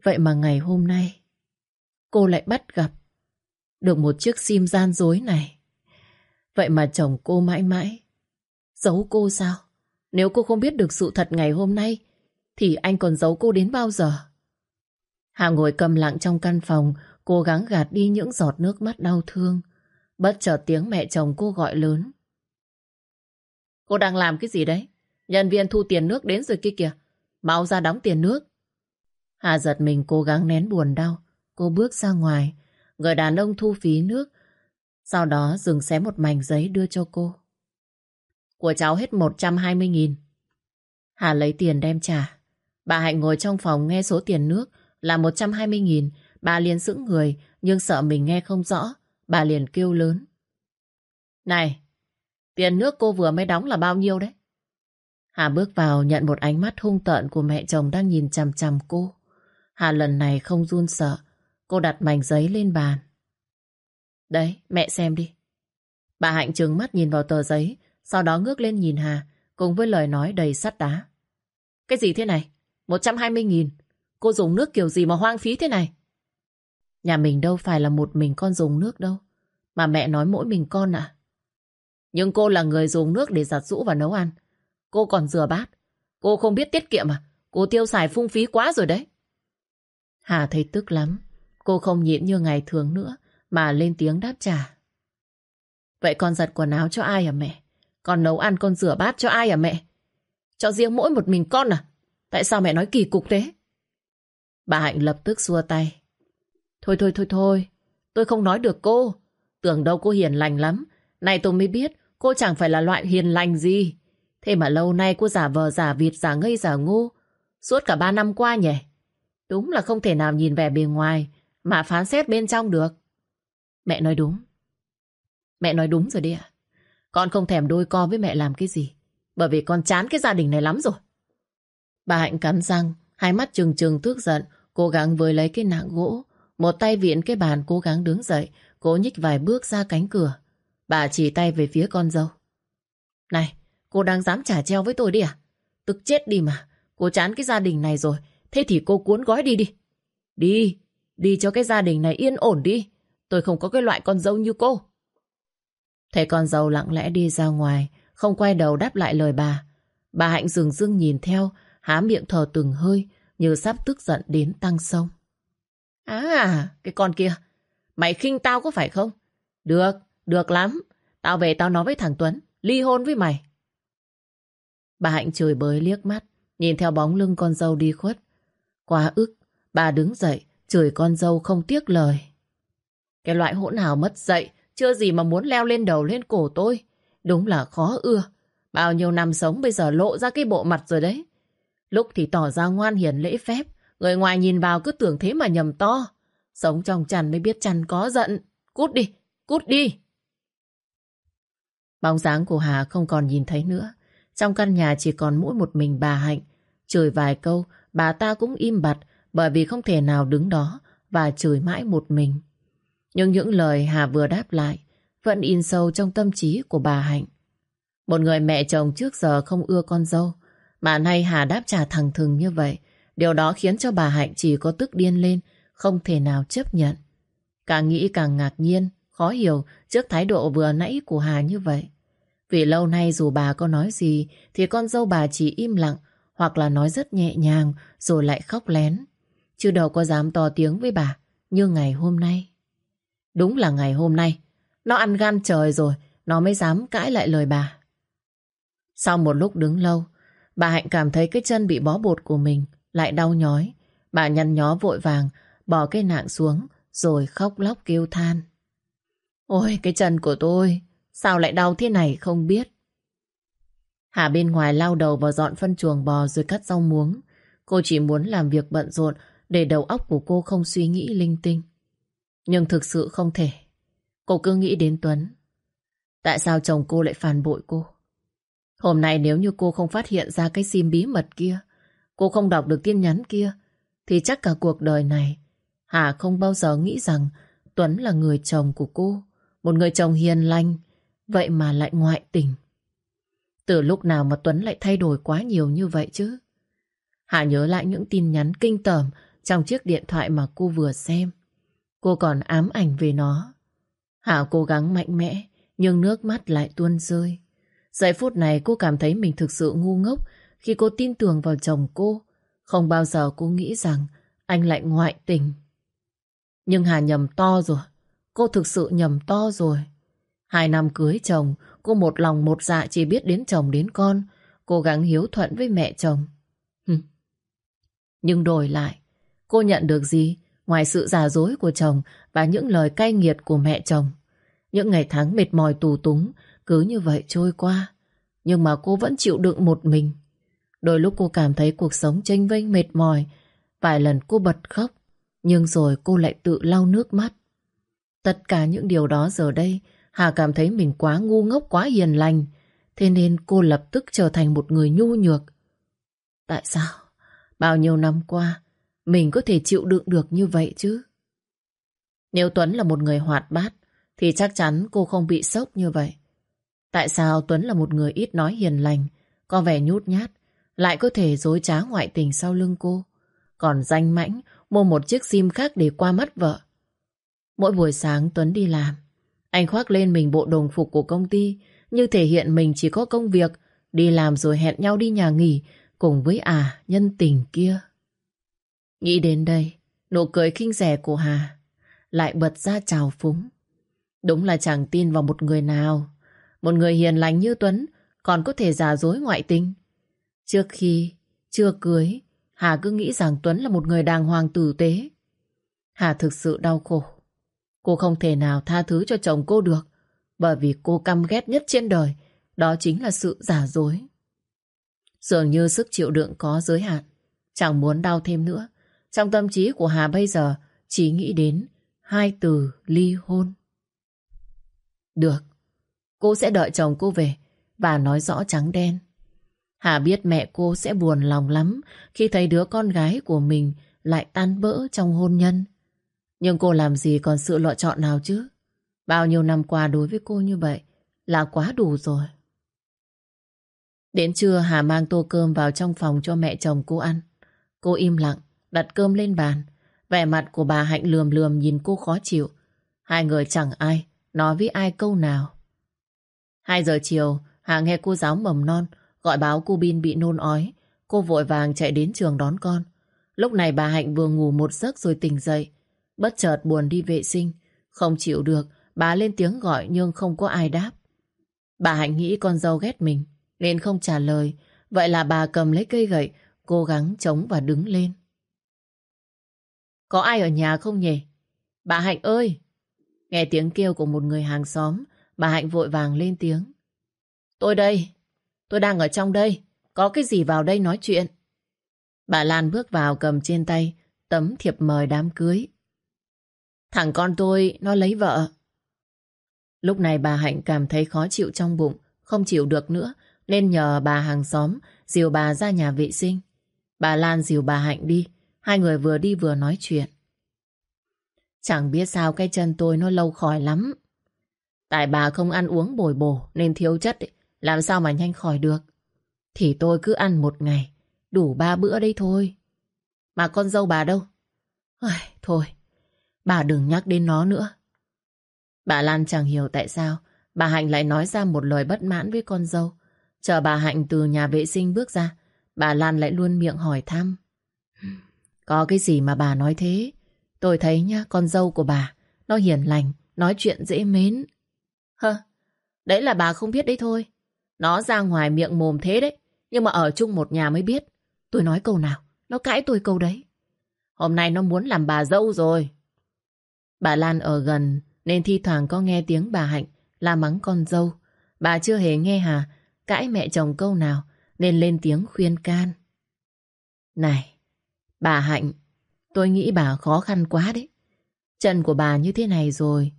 Vậy mà ngày hôm nay, cô lại bắt gặp được một chiếc sim gian dối này. Vậy mà chồng cô mãi mãi giấu cô sao? Nếu cô không biết được sự thật ngày hôm nay, thì anh còn giấu cô đến bao giờ? Hà ngồi cầm lặng trong căn phòng, cố gắng gạt đi những giọt nước mắt đau thương. Bất chợt tiếng mẹ chồng cô gọi lớn. Cô đang làm cái gì đấy? Nhân viên thu tiền nước đến rồi kia kìa. Mau ra đóng tiền nước. Hà giật mình cố gắng nén buồn đau. Cô bước ra ngoài. Người đàn ông thu phí nước. Sau đó dừng xé một mảnh giấy đưa cho cô. Của cháu hết 120 nghìn. Hà lấy tiền đem trả. Bà Hạnh ngồi trong phòng nghe số tiền nước là 120 nghìn. Bà liền sững người nhưng sợ mình nghe không rõ. Bà liền kêu lớn. Này, tiền nước cô vừa mới đóng là bao nhiêu đấy? Hà bước vào nhận một ánh mắt hung tợn của mẹ chồng đang nhìn chằm chằm cô. Hà lần này không run sợ. Cô đặt mảnh giấy lên bàn. Đấy, mẹ xem đi. Bà Hạnh trừng mắt nhìn vào tờ giấy sau đó ngước lên nhìn Hà, cùng với lời nói đầy sắt đá. Cái gì thế này? 120 nghìn. Cô dùng nước kiểu gì mà hoang phí thế này? Nhà mình đâu phải là một mình con dùng nước đâu. Mà mẹ nói mỗi mình con à? Nhưng cô là người dùng nước để giặt rũ và nấu ăn. Cô còn rửa bát. Cô không biết tiết kiệm à? Cô tiêu xài phung phí quá rồi đấy. Hà thấy tức lắm. Cô không nhịn như ngày thường nữa mà lên tiếng đáp trả. Vậy con giặt quần áo cho ai à mẹ? Con nấu ăn con rửa bát cho ai à mẹ? Cho riêng mỗi một mình con à? Tại sao mẹ nói kỳ cục thế? Bà Hạnh lập tức xua tay. Thôi thôi thôi thôi, tôi không nói được cô. Tưởng đâu cô hiền lành lắm. Này tôi mới biết cô chẳng phải là loại hiền lành gì. Thế mà lâu nay cô giả vờ giả vịt giả ngây giả ngu. Suốt cả ba năm qua nhỉ? Đúng là không thể nào nhìn vẻ bề ngoài mà phán xét bên trong được. Mẹ nói đúng. Mẹ nói đúng rồi đi ạ. Con không thèm đôi co với mẹ làm cái gì. Bởi vì con chán cái gia đình này lắm rồi. Bà Hạnh cắn răng, hai mắt trừng trừng tức giận, cố gắng với lấy cái nạng gỗ. Một tay viện cái bàn cố gắng đứng dậy, cố nhích vài bước ra cánh cửa. Bà chỉ tay về phía con dâu. Này, cô đang dám trả treo với tôi đi à? Tức chết đi mà. Cô chán cái gia đình này rồi. Thế thì cô cuốn gói đi đi. Đi, đi cho cái gia đình này yên ổn đi. Tôi không có cái loại con dâu như cô. Thấy con dâu lặng lẽ đi ra ngoài, không quay đầu đáp lại lời bà. Bà Hạnh dừng dưng nhìn theo, há miệng thở từng hơi, như sắp tức giận đến tăng sông. À, cái con kia, mày khinh tao có phải không? Được, được lắm. Tao về tao nói với thằng Tuấn, ly hôn với mày. Bà Hạnh chửi bới liếc mắt, nhìn theo bóng lưng con dâu đi khuất. Quá ức, bà đứng dậy, chửi con dâu không tiếc lời. Cái loại hỗn hào mất dậy, chưa gì mà muốn leo lên đầu lên cổ tôi. Đúng là khó ưa. Bao nhiêu năm sống bây giờ lộ ra cái bộ mặt rồi đấy. Lúc thì tỏ ra ngoan hiền lễ phép. Người ngoài nhìn vào cứ tưởng thế mà nhầm to. Sống trong chăn mới biết chăn có giận. Cút đi, cút đi. Bóng dáng của Hà không còn nhìn thấy nữa. Trong căn nhà chỉ còn mỗi một mình bà Hạnh. Chửi vài câu, bà ta cũng im bặt bởi vì không thể nào đứng đó và chửi mãi một mình. Nhưng những lời Hà vừa đáp lại vẫn in sâu trong tâm trí của bà Hạnh. Một người mẹ chồng trước giờ không ưa con dâu, mà nay Hà đáp trả thẳng thừng như vậy. Điều đó khiến cho bà Hạnh chỉ có tức điên lên, không thể nào chấp nhận. Càng nghĩ càng ngạc nhiên, khó hiểu trước thái độ vừa nãy của Hà như vậy. Vì lâu nay dù bà có nói gì thì con dâu bà chỉ im lặng hoặc là nói rất nhẹ nhàng rồi lại khóc lén. Chứ đâu có dám to tiếng với bà như ngày hôm nay. Đúng là ngày hôm nay, nó ăn gan trời rồi, nó mới dám cãi lại lời bà. Sau một lúc đứng lâu, bà Hạnh cảm thấy cái chân bị bó bột của mình lại đau nhói. Bà nhăn nhó vội vàng, bỏ cái nạng xuống, rồi khóc lóc kêu than. Ôi, cái chân của tôi, sao lại đau thế này không biết. Hà bên ngoài lao đầu vào dọn phân chuồng bò rồi cắt rau muống. Cô chỉ muốn làm việc bận rộn để đầu óc của cô không suy nghĩ linh tinh. Nhưng thực sự không thể. Cô cứ nghĩ đến Tuấn. Tại sao chồng cô lại phản bội cô? Hôm nay nếu như cô không phát hiện ra cái sim bí mật kia, cô không đọc được tin nhắn kia, thì chắc cả cuộc đời này Hà không bao giờ nghĩ rằng Tuấn là người chồng của cô, một người chồng hiền lành, vậy mà lại ngoại tình. Từ lúc nào mà Tuấn lại thay đổi quá nhiều như vậy chứ? Hà nhớ lại những tin nhắn kinh tởm trong chiếc điện thoại mà cô vừa xem. Cô còn ám ảnh về nó. Hạ cố gắng mạnh mẽ, nhưng nước mắt lại tuôn rơi. Giây phút này cô cảm thấy mình thực sự ngu ngốc khi cô tin tưởng vào chồng cô. Không bao giờ cô nghĩ rằng anh lại ngoại tình. Nhưng Hà nhầm to rồi. Cô thực sự nhầm to rồi. Hai năm cưới chồng, cô một lòng một dạ chỉ biết đến chồng đến con, cố gắng hiếu thuận với mẹ chồng. Nhưng đổi lại, cô nhận được gì ngoài sự giả dối của chồng và những lời cay nghiệt của mẹ chồng. Những ngày tháng mệt mỏi tù túng cứ như vậy trôi qua. Nhưng mà cô vẫn chịu đựng một mình. Đôi lúc cô cảm thấy cuộc sống tranh vênh mệt mỏi. Vài lần cô bật khóc. Nhưng rồi cô lại tự lau nước mắt. Tất cả những điều đó giờ đây, Hà cảm thấy mình quá ngu ngốc, quá hiền lành. Thế nên cô lập tức trở thành một người nhu nhược. Tại sao? Bao nhiêu năm qua mình có thể chịu đựng được như vậy chứ? Nếu Tuấn là một người hoạt bát thì chắc chắn cô không bị sốc như vậy. Tại sao Tuấn là một người ít nói hiền lành, có vẻ nhút nhát, lại có thể dối trá ngoại tình sau lưng cô? Còn danh mãnh mua một chiếc sim khác để qua mắt vợ. Mỗi buổi sáng Tuấn đi làm, anh khoác lên mình bộ đồng phục của công ty, như thể hiện mình chỉ có công việc, đi làm rồi hẹn nhau đi nhà nghỉ cùng với à nhân tình kia. Nghĩ đến đây, nụ cười khinh rẻ của Hà lại bật ra trào phúng. Đúng là chẳng tin vào một người nào. Một người hiền lành như Tuấn còn có thể giả dối ngoại tình. Trước khi chưa cưới, Hà cứ nghĩ rằng Tuấn là một người đàng hoàng tử tế. Hà thực sự đau khổ. Cô không thể nào tha thứ cho chồng cô được bởi vì cô căm ghét nhất trên đời đó chính là sự giả dối. Dường như sức chịu đựng có giới hạn. Chẳng muốn đau thêm nữa. Trong tâm trí của Hà bây giờ chỉ nghĩ đến hai từ ly hôn. Được, cô sẽ đợi chồng cô về và nói rõ trắng đen. Hà biết mẹ cô sẽ buồn lòng lắm khi thấy đứa con gái của mình lại tan bỡ trong hôn nhân. Nhưng cô làm gì còn sự lựa chọn nào chứ? Bao nhiêu năm qua đối với cô như vậy là quá đủ rồi. Đến trưa Hà mang tô cơm vào trong phòng cho mẹ chồng cô ăn. Cô im lặng, đặt cơm lên bàn. Vẻ mặt của bà Hạnh lườm lườm nhìn cô khó chịu. Hai người chẳng ai nói với ai câu nào. Hai giờ chiều, Hà nghe cô giáo mầm non gọi báo cô Bin bị nôn ói. Cô vội vàng chạy đến trường đón con. Lúc này bà Hạnh vừa ngủ một giấc rồi tỉnh dậy. Bất chợt buồn đi vệ sinh. Không chịu được, bà lên tiếng gọi nhưng không có ai đáp. Bà Hạnh nghĩ con dâu ghét mình, nên không trả lời. Vậy là bà cầm lấy cây gậy, cố gắng chống và đứng lên. Có ai ở nhà không nhỉ? Bà Hạnh ơi! Nghe tiếng kêu của một người hàng xóm, bà Hạnh vội vàng lên tiếng. Tôi đây, tôi đang ở trong đây, có cái gì vào đây nói chuyện? Bà Lan bước vào cầm trên tay tấm thiệp mời đám cưới. Thằng con tôi nó lấy vợ. Lúc này bà Hạnh cảm thấy khó chịu trong bụng, không chịu được nữa, nên nhờ bà hàng xóm dìu bà ra nhà vệ sinh. Bà Lan dìu bà Hạnh đi, hai người vừa đi vừa nói chuyện. Chẳng biết sao cái chân tôi nó lâu khỏi lắm. Tại bà không ăn uống bồi bổ nên thiếu chất, ấy, làm sao mà nhanh khỏi được. Thì tôi cứ ăn một ngày, đủ ba bữa đây thôi. Mà con dâu bà đâu? Ôi, thôi, bà đừng nhắc đến nó nữa. Bà Lan chẳng hiểu tại sao bà Hạnh lại nói ra một lời bất mãn với con dâu. Chờ bà Hạnh từ nhà vệ sinh bước ra, bà Lan lại luôn miệng hỏi thăm. Có cái gì mà bà nói thế? Tôi thấy nhá, con dâu của bà, nó hiền lành, nói chuyện dễ mến. Hơ, đấy là bà không biết đấy thôi. Nó ra ngoài miệng mồm thế đấy, nhưng mà ở chung một nhà mới biết. Tôi nói câu nào, nó cãi tôi câu đấy. Hôm nay nó muốn làm bà dâu rồi. Bà Lan ở gần nên thi thoảng có nghe tiếng bà Hạnh la mắng con dâu. Bà chưa hề nghe Hà cãi mẹ chồng câu nào nên lên tiếng khuyên can. Này, bà Hạnh, tôi nghĩ bà khó khăn quá đấy. Chân của bà như thế này rồi.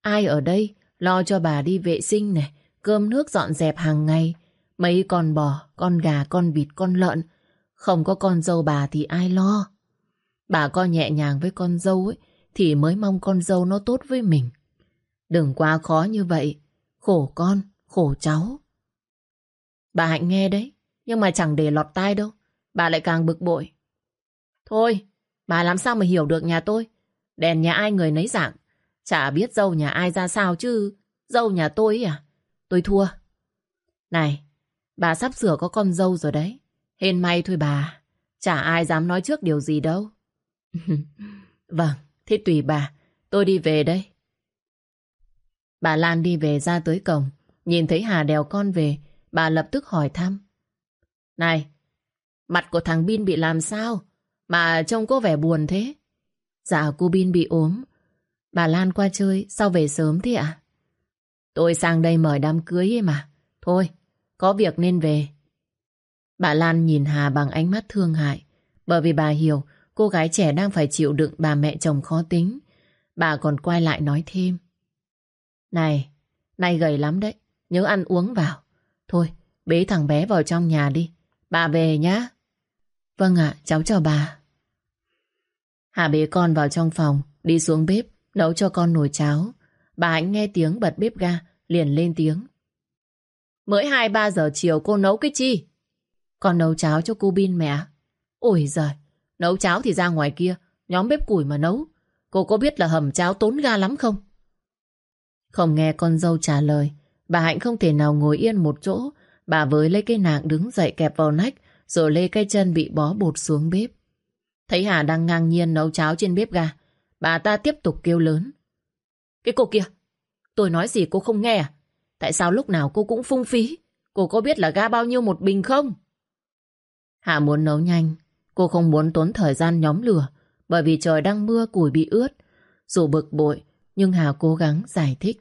Ai ở đây lo cho bà đi vệ sinh này, cơm nước dọn dẹp hàng ngày. Mấy con bò, con gà, con vịt, con lợn. Không có con dâu bà thì ai lo. Bà coi nhẹ nhàng với con dâu ấy thì mới mong con dâu nó tốt với mình. Đừng quá khó như vậy. Khổ con, khổ cháu. Bà Hạnh nghe đấy, nhưng mà chẳng để lọt tai đâu. Bà lại càng bực bội. Thôi, bà làm sao mà hiểu được nhà tôi? Đèn nhà ai người nấy dạng. Chả biết dâu nhà ai ra sao chứ. Dâu nhà tôi à? Tôi thua. Này, bà sắp sửa có con dâu rồi đấy. Hên may thôi bà. Chả ai dám nói trước điều gì đâu. vâng, thế tùy bà. Tôi đi về đây. Bà Lan đi về ra tới cổng. Nhìn thấy Hà đèo con về. Bà lập tức hỏi thăm. Này, mặt của thằng Bin bị làm sao? Mà trông có vẻ buồn thế. Dạ cô Bin bị ốm. Bà Lan qua chơi, sao về sớm thế ạ? Tôi sang đây mời đám cưới ấy mà. Thôi, có việc nên về. Bà Lan nhìn Hà bằng ánh mắt thương hại. Bởi vì bà hiểu cô gái trẻ đang phải chịu đựng bà mẹ chồng khó tính. Bà còn quay lại nói thêm. Này, nay gầy lắm đấy. Nhớ ăn uống vào. Thôi, bế thằng bé vào trong nhà đi. Bà về nhá. Vâng ạ, cháu chào bà. Hà bế con vào trong phòng, đi xuống bếp, nấu cho con nồi cháo. Bà Hạnh nghe tiếng bật bếp ga, liền lên tiếng. Mới 2-3 giờ chiều cô nấu cái chi? Con nấu cháo cho cô Bin mẹ. Ôi giời, nấu cháo thì ra ngoài kia, nhóm bếp củi mà nấu. Cô có biết là hầm cháo tốn ga lắm không? Không nghe con dâu trả lời, bà Hạnh không thể nào ngồi yên một chỗ. Bà với lấy cây nạng đứng dậy kẹp vào nách, rồi lê cây chân bị bó bột xuống bếp. Thấy Hà đang ngang nhiên nấu cháo trên bếp ga, bà ta tiếp tục kêu lớn. Cái cô kia, tôi nói gì cô không nghe à? Tại sao lúc nào cô cũng phung phí? Cô có biết là ga bao nhiêu một bình không? Hà muốn nấu nhanh, cô không muốn tốn thời gian nhóm lửa, bởi vì trời đang mưa củi bị ướt. Dù bực bội, nhưng Hà cố gắng giải thích.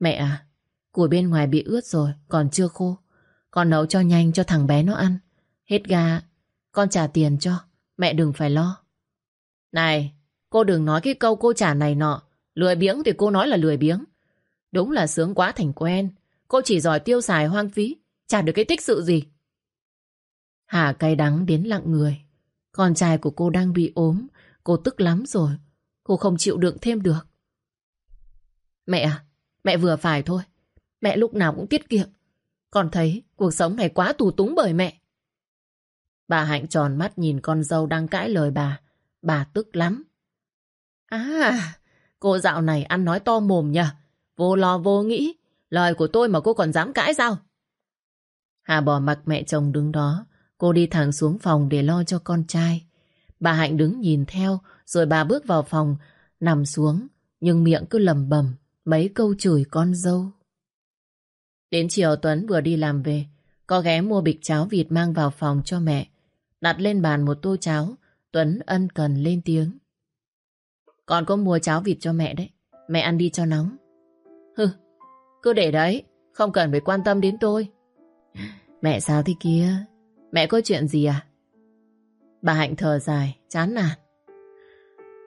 Mẹ à, củi bên ngoài bị ướt rồi, còn chưa khô. Con nấu cho nhanh cho thằng bé nó ăn. Hết ga, con trả tiền cho. Mẹ đừng phải lo. Này, cô đừng nói cái câu cô trả này nọ. Lười biếng thì cô nói là lười biếng. Đúng là sướng quá thành quen. Cô chỉ giỏi tiêu xài hoang phí. Chả được cái tích sự gì. Hà cay đắng đến lặng người. Con trai của cô đang bị ốm. Cô tức lắm rồi. Cô không chịu đựng thêm được. Mẹ à, mẹ vừa phải thôi. Mẹ lúc nào cũng tiết kiệm. Con thấy cuộc sống này quá tù túng bởi mẹ. Bà Hạnh tròn mắt nhìn con dâu đang cãi lời bà. Bà tức lắm. À, cô dạo này ăn nói to mồm nhờ. Vô lo vô nghĩ. Lời của tôi mà cô còn dám cãi sao? Hà bỏ mặc mẹ chồng đứng đó. Cô đi thẳng xuống phòng để lo cho con trai. Bà Hạnh đứng nhìn theo, rồi bà bước vào phòng, nằm xuống, nhưng miệng cứ lầm bầm mấy câu chửi con dâu. Đến chiều Tuấn vừa đi làm về, có ghé mua bịch cháo vịt mang vào phòng cho mẹ. Đặt lên bàn một tô cháo, Tuấn ân cần lên tiếng. Con có mua cháo vịt cho mẹ đấy, mẹ ăn đi cho nóng. Hừ, cứ để đấy, không cần phải quan tâm đến tôi. Mẹ sao thế kia? Mẹ có chuyện gì à? Bà Hạnh thở dài, chán nản.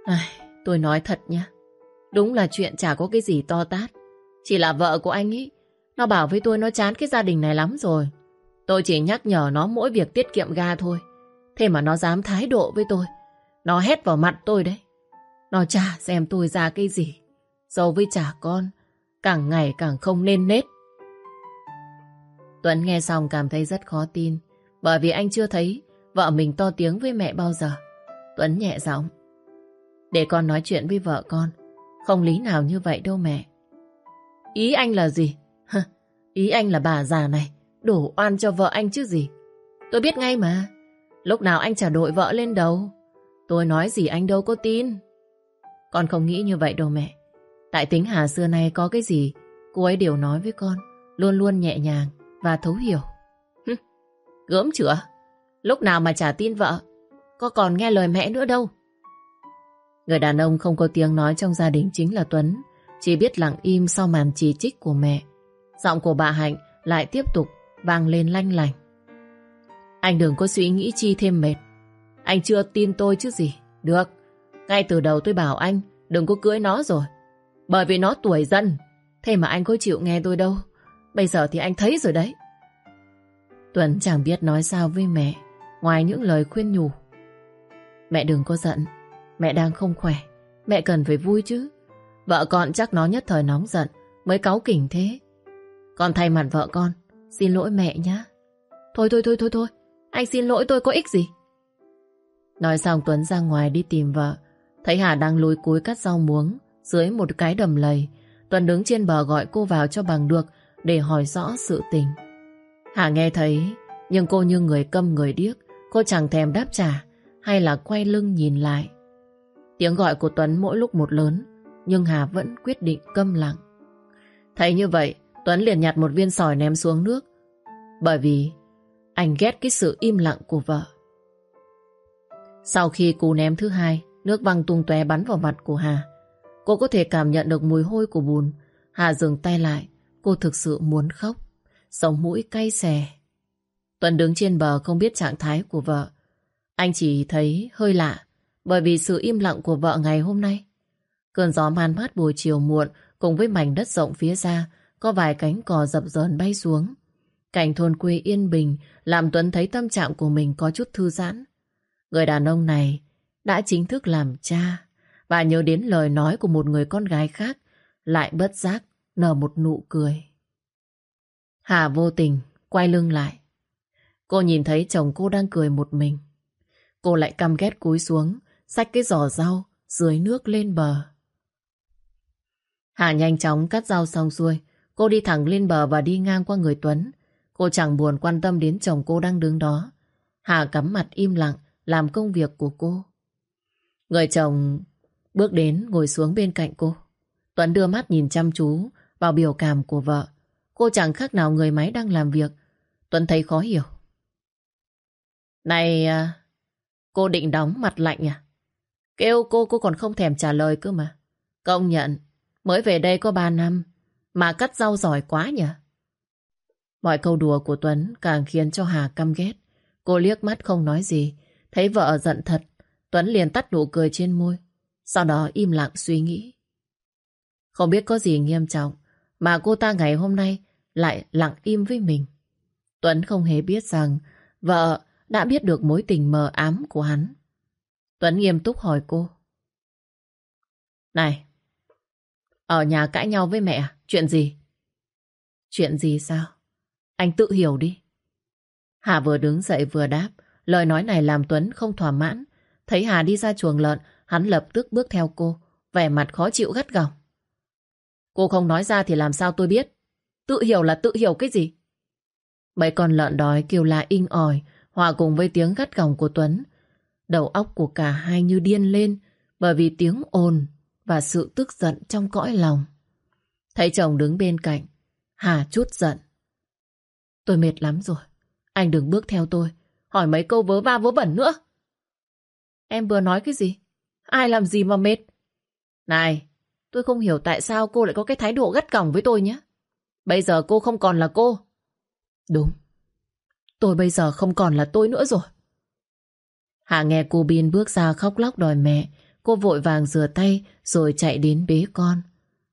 Ai, tôi nói thật nhá, đúng là chuyện chả có cái gì to tát. Chỉ là vợ của anh ấy, nó bảo với tôi nó chán cái gia đình này lắm rồi. Tôi chỉ nhắc nhở nó mỗi việc tiết kiệm ga thôi. Thế mà nó dám thái độ với tôi. Nó hét vào mặt tôi đấy. Nó chả xem tôi ra cái gì. Dâu với trả con, càng ngày càng không nên nết. Tuấn nghe xong cảm thấy rất khó tin, bởi vì anh chưa thấy vợ mình to tiếng với mẹ bao giờ. Tuấn nhẹ giọng. Để con nói chuyện với vợ con, không lý nào như vậy đâu mẹ. Ý anh là gì? Hả, ý anh là bà già này, đổ oan cho vợ anh chứ gì. Tôi biết ngay mà, lúc nào anh trả đội vợ lên đầu. Tôi nói gì anh đâu có tin. Con không nghĩ như vậy đâu mẹ. Tại tính Hà xưa nay có cái gì, cô ấy đều nói với con, luôn luôn nhẹ nhàng và thấu hiểu. Gớm chữa, lúc nào mà trả tin vợ, có còn nghe lời mẹ nữa đâu. Người đàn ông không có tiếng nói trong gia đình chính là Tuấn, chỉ biết lặng im sau màn chỉ trích của mẹ. Giọng của bà Hạnh lại tiếp tục vang lên lanh lành. Anh đừng có suy nghĩ chi thêm mệt. Anh chưa tin tôi chứ gì. Được, ngay từ đầu tôi bảo anh đừng có cưới nó rồi. Bởi vì nó tuổi dân. Thế mà anh có chịu nghe tôi đâu. Bây giờ thì anh thấy rồi đấy. Tuấn chẳng biết nói sao với mẹ ngoài những lời khuyên nhủ. Mẹ đừng có giận. Mẹ đang không khỏe. Mẹ cần phải vui chứ. Vợ con chắc nó nhất thời nóng giận mới cáu kỉnh thế. Con thay mặt vợ con xin lỗi mẹ nhé. Thôi thôi thôi thôi thôi. Anh xin lỗi tôi có ích gì. Nói xong Tuấn ra ngoài đi tìm vợ. Thấy Hà đang lùi cúi cắt rau muống dưới một cái đầm lầy. Tuấn đứng trên bờ gọi cô vào cho bằng được để hỏi rõ sự tình. Hà nghe thấy, nhưng cô như người câm người điếc, cô chẳng thèm đáp trả hay là quay lưng nhìn lại. Tiếng gọi của Tuấn mỗi lúc một lớn, nhưng Hà vẫn quyết định câm lặng. Thấy như vậy, Tuấn liền nhặt một viên sỏi ném xuống nước, bởi vì anh ghét cái sự im lặng của vợ. Sau khi cú ném thứ hai, nước văng tung tóe bắn vào mặt của Hà. Cô có thể cảm nhận được mùi hôi của bùn. Hà dừng tay lại, cô thực sự muốn khóc. Sống mũi cay xè. Tuấn đứng trên bờ không biết trạng thái của vợ. Anh chỉ thấy hơi lạ, bởi vì sự im lặng của vợ ngày hôm nay. Cơn gió man mát buổi chiều muộn cùng với mảnh đất rộng phía xa có vài cánh cò dập dờn bay xuống. Cảnh thôn quê yên bình làm Tuấn thấy tâm trạng của mình có chút thư giãn. Người đàn ông này đã chính thức làm cha và nhớ đến lời nói của một người con gái khác lại bất giác nở một nụ cười. Hà vô tình quay lưng lại. Cô nhìn thấy chồng cô đang cười một mình. Cô lại căm ghét cúi xuống, xách cái giỏ rau dưới nước lên bờ. Hà nhanh chóng cắt rau xong xuôi. Cô đi thẳng lên bờ và đi ngang qua người Tuấn. Cô chẳng buồn quan tâm đến chồng cô đang đứng đó. Hà cắm mặt im lặng làm công việc của cô. Người chồng bước đến ngồi xuống bên cạnh cô. Tuấn đưa mắt nhìn chăm chú vào biểu cảm của vợ. Cô chẳng khác nào người máy đang làm việc. Tuấn thấy khó hiểu. Này, à, cô định đóng mặt lạnh à? Kêu cô cô còn không thèm trả lời cơ mà. Công nhận, mới về đây có 3 năm mà cắt rau giỏi quá nhỉ? Mọi câu đùa của Tuấn càng khiến cho Hà căm ghét. Cô liếc mắt không nói gì. Thấy vợ giận thật, Tuấn liền tắt nụ cười trên môi. Sau đó im lặng suy nghĩ. Không biết có gì nghiêm trọng mà cô ta ngày hôm nay lại lặng im với mình. Tuấn không hề biết rằng vợ đã biết được mối tình mờ ám của hắn. Tuấn nghiêm túc hỏi cô. Này, ở nhà cãi nhau với mẹ? Chuyện gì? Chuyện gì sao? Anh tự hiểu đi. Hà vừa đứng dậy vừa đáp. Lời nói này làm Tuấn không thỏa mãn. Thấy Hà đi ra chuồng lợn, hắn lập tức bước theo cô, vẻ mặt khó chịu gắt gỏng. Cô không nói ra thì làm sao tôi biết? Tự hiểu là tự hiểu cái gì? Mấy con lợn đói kêu la inh ỏi, hòa cùng với tiếng gắt gỏng của Tuấn. Đầu óc của cả hai như điên lên bởi vì tiếng ồn và sự tức giận trong cõi lòng. Thấy chồng đứng bên cạnh, Hà chút giận. Tôi mệt lắm rồi, anh đừng bước theo tôi, hỏi mấy câu vớ va vớ vẩn nữa. Em vừa nói cái gì? Ai làm gì mà mệt? Này, tôi không hiểu tại sao cô lại có cái thái độ gắt gỏng với tôi nhé. Bây giờ cô không còn là cô. Đúng, tôi bây giờ không còn là tôi nữa rồi. Hạ nghe cô Bin bước ra khóc lóc đòi mẹ, cô vội vàng rửa tay rồi chạy đến bế con.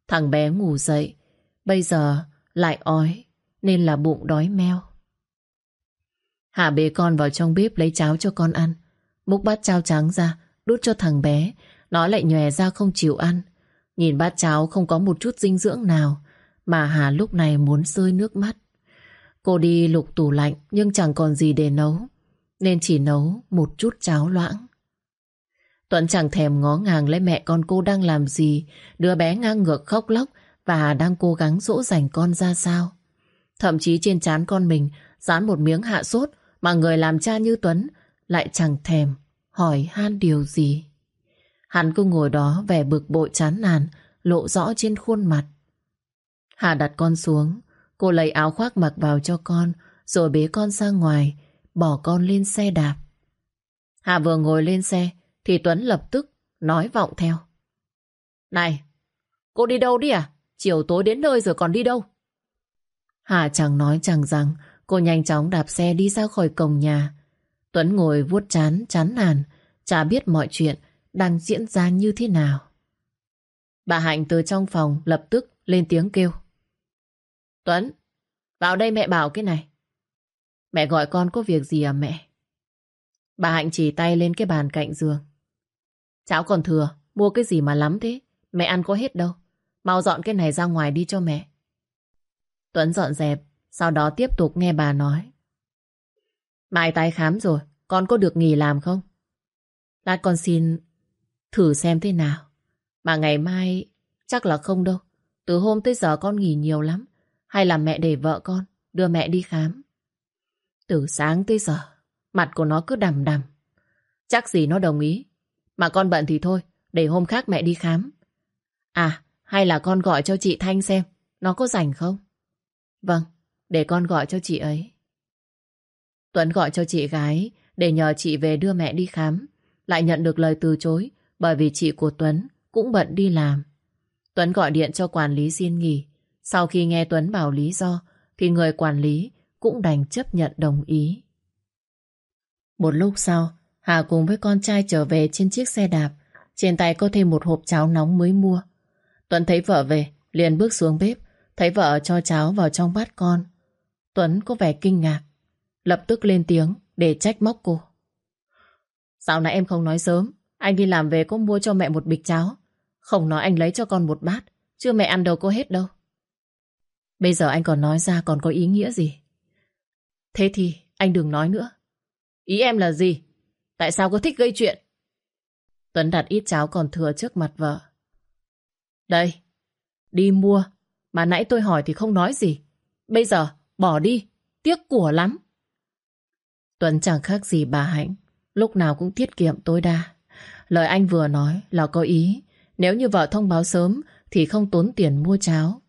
Thằng bé ngủ dậy, Bây giờ lại ói nên là bụng đói meo. Hà bế con vào trong bếp lấy cháo cho con ăn. Múc bát cháo trắng ra, đút cho thằng bé. Nó lại nhòe ra không chịu ăn. Nhìn bát cháo không có một chút dinh dưỡng nào, mà Hà lúc này muốn rơi nước mắt. Cô đi lục tủ lạnh nhưng chẳng còn gì để nấu, nên chỉ nấu một chút cháo loãng. Tuấn chẳng thèm ngó ngàng lấy mẹ con cô đang làm gì, đứa bé ngang ngược khóc lóc và đang cố gắng dỗ dành con ra sao. Thậm chí trên trán con mình dán một miếng hạ sốt mà người làm cha như Tuấn lại chẳng thèm hỏi han điều gì. Hắn cứ ngồi đó vẻ bực bội chán nản lộ rõ trên khuôn mặt. Hà đặt con xuống, cô lấy áo khoác mặc vào cho con rồi bế con ra ngoài, bỏ con lên xe đạp. Hà vừa ngồi lên xe thì Tuấn lập tức nói vọng theo. Này, cô đi đâu đi à? Chiều tối đến nơi rồi còn đi đâu? Hà chẳng nói chẳng rằng cô nhanh chóng đạp xe đi ra khỏi cổng nhà. Tuấn ngồi vuốt chán, chán nản, chả biết mọi chuyện đang diễn ra như thế nào. Bà Hạnh từ trong phòng lập tức lên tiếng kêu. Tuấn, vào đây mẹ bảo cái này. Mẹ gọi con có việc gì à mẹ? Bà Hạnh chỉ tay lên cái bàn cạnh giường. Cháu còn thừa, mua cái gì mà lắm thế? Mẹ ăn có hết đâu. Mau dọn cái này ra ngoài đi cho mẹ. Tuấn dọn dẹp, sau đó tiếp tục nghe bà nói. Mai tái khám rồi, con có được nghỉ làm không? Lát con xin thử xem thế nào. Mà ngày mai chắc là không đâu. Từ hôm tới giờ con nghỉ nhiều lắm. Hay là mẹ để vợ con đưa mẹ đi khám. Từ sáng tới giờ, mặt của nó cứ đầm đầm. Chắc gì nó đồng ý. Mà con bận thì thôi, để hôm khác mẹ đi khám. À, hay là con gọi cho chị Thanh xem, nó có rảnh không? Vâng, để con gọi cho chị ấy. Tuấn gọi cho chị gái để nhờ chị về đưa mẹ đi khám. Lại nhận được lời từ chối bởi vì chị của Tuấn cũng bận đi làm. Tuấn gọi điện cho quản lý xin nghỉ. Sau khi nghe Tuấn bảo lý do thì người quản lý cũng đành chấp nhận đồng ý. Một lúc sau, Hà cùng với con trai trở về trên chiếc xe đạp. Trên tay có thêm một hộp cháo nóng mới mua. Tuấn thấy vợ về, liền bước xuống bếp, thấy vợ cho cháo vào trong bát con. Tuấn có vẻ kinh ngạc, lập tức lên tiếng để trách móc cô. Sao nãy em không nói sớm, anh đi làm về có mua cho mẹ một bịch cháo. Không nói anh lấy cho con một bát, chưa mẹ ăn đâu có hết đâu. Bây giờ anh còn nói ra còn có ý nghĩa gì? Thế thì anh đừng nói nữa. Ý em là gì? Tại sao có thích gây chuyện? Tuấn đặt ít cháo còn thừa trước mặt vợ. Đây, đi mua. Mà nãy tôi hỏi thì không nói gì. Bây giờ, bỏ đi. Tiếc của lắm. Tuấn chẳng khác gì bà Hạnh. Lúc nào cũng tiết kiệm tối đa. Lời anh vừa nói là có ý. Nếu như vợ thông báo sớm thì không tốn tiền mua cháo.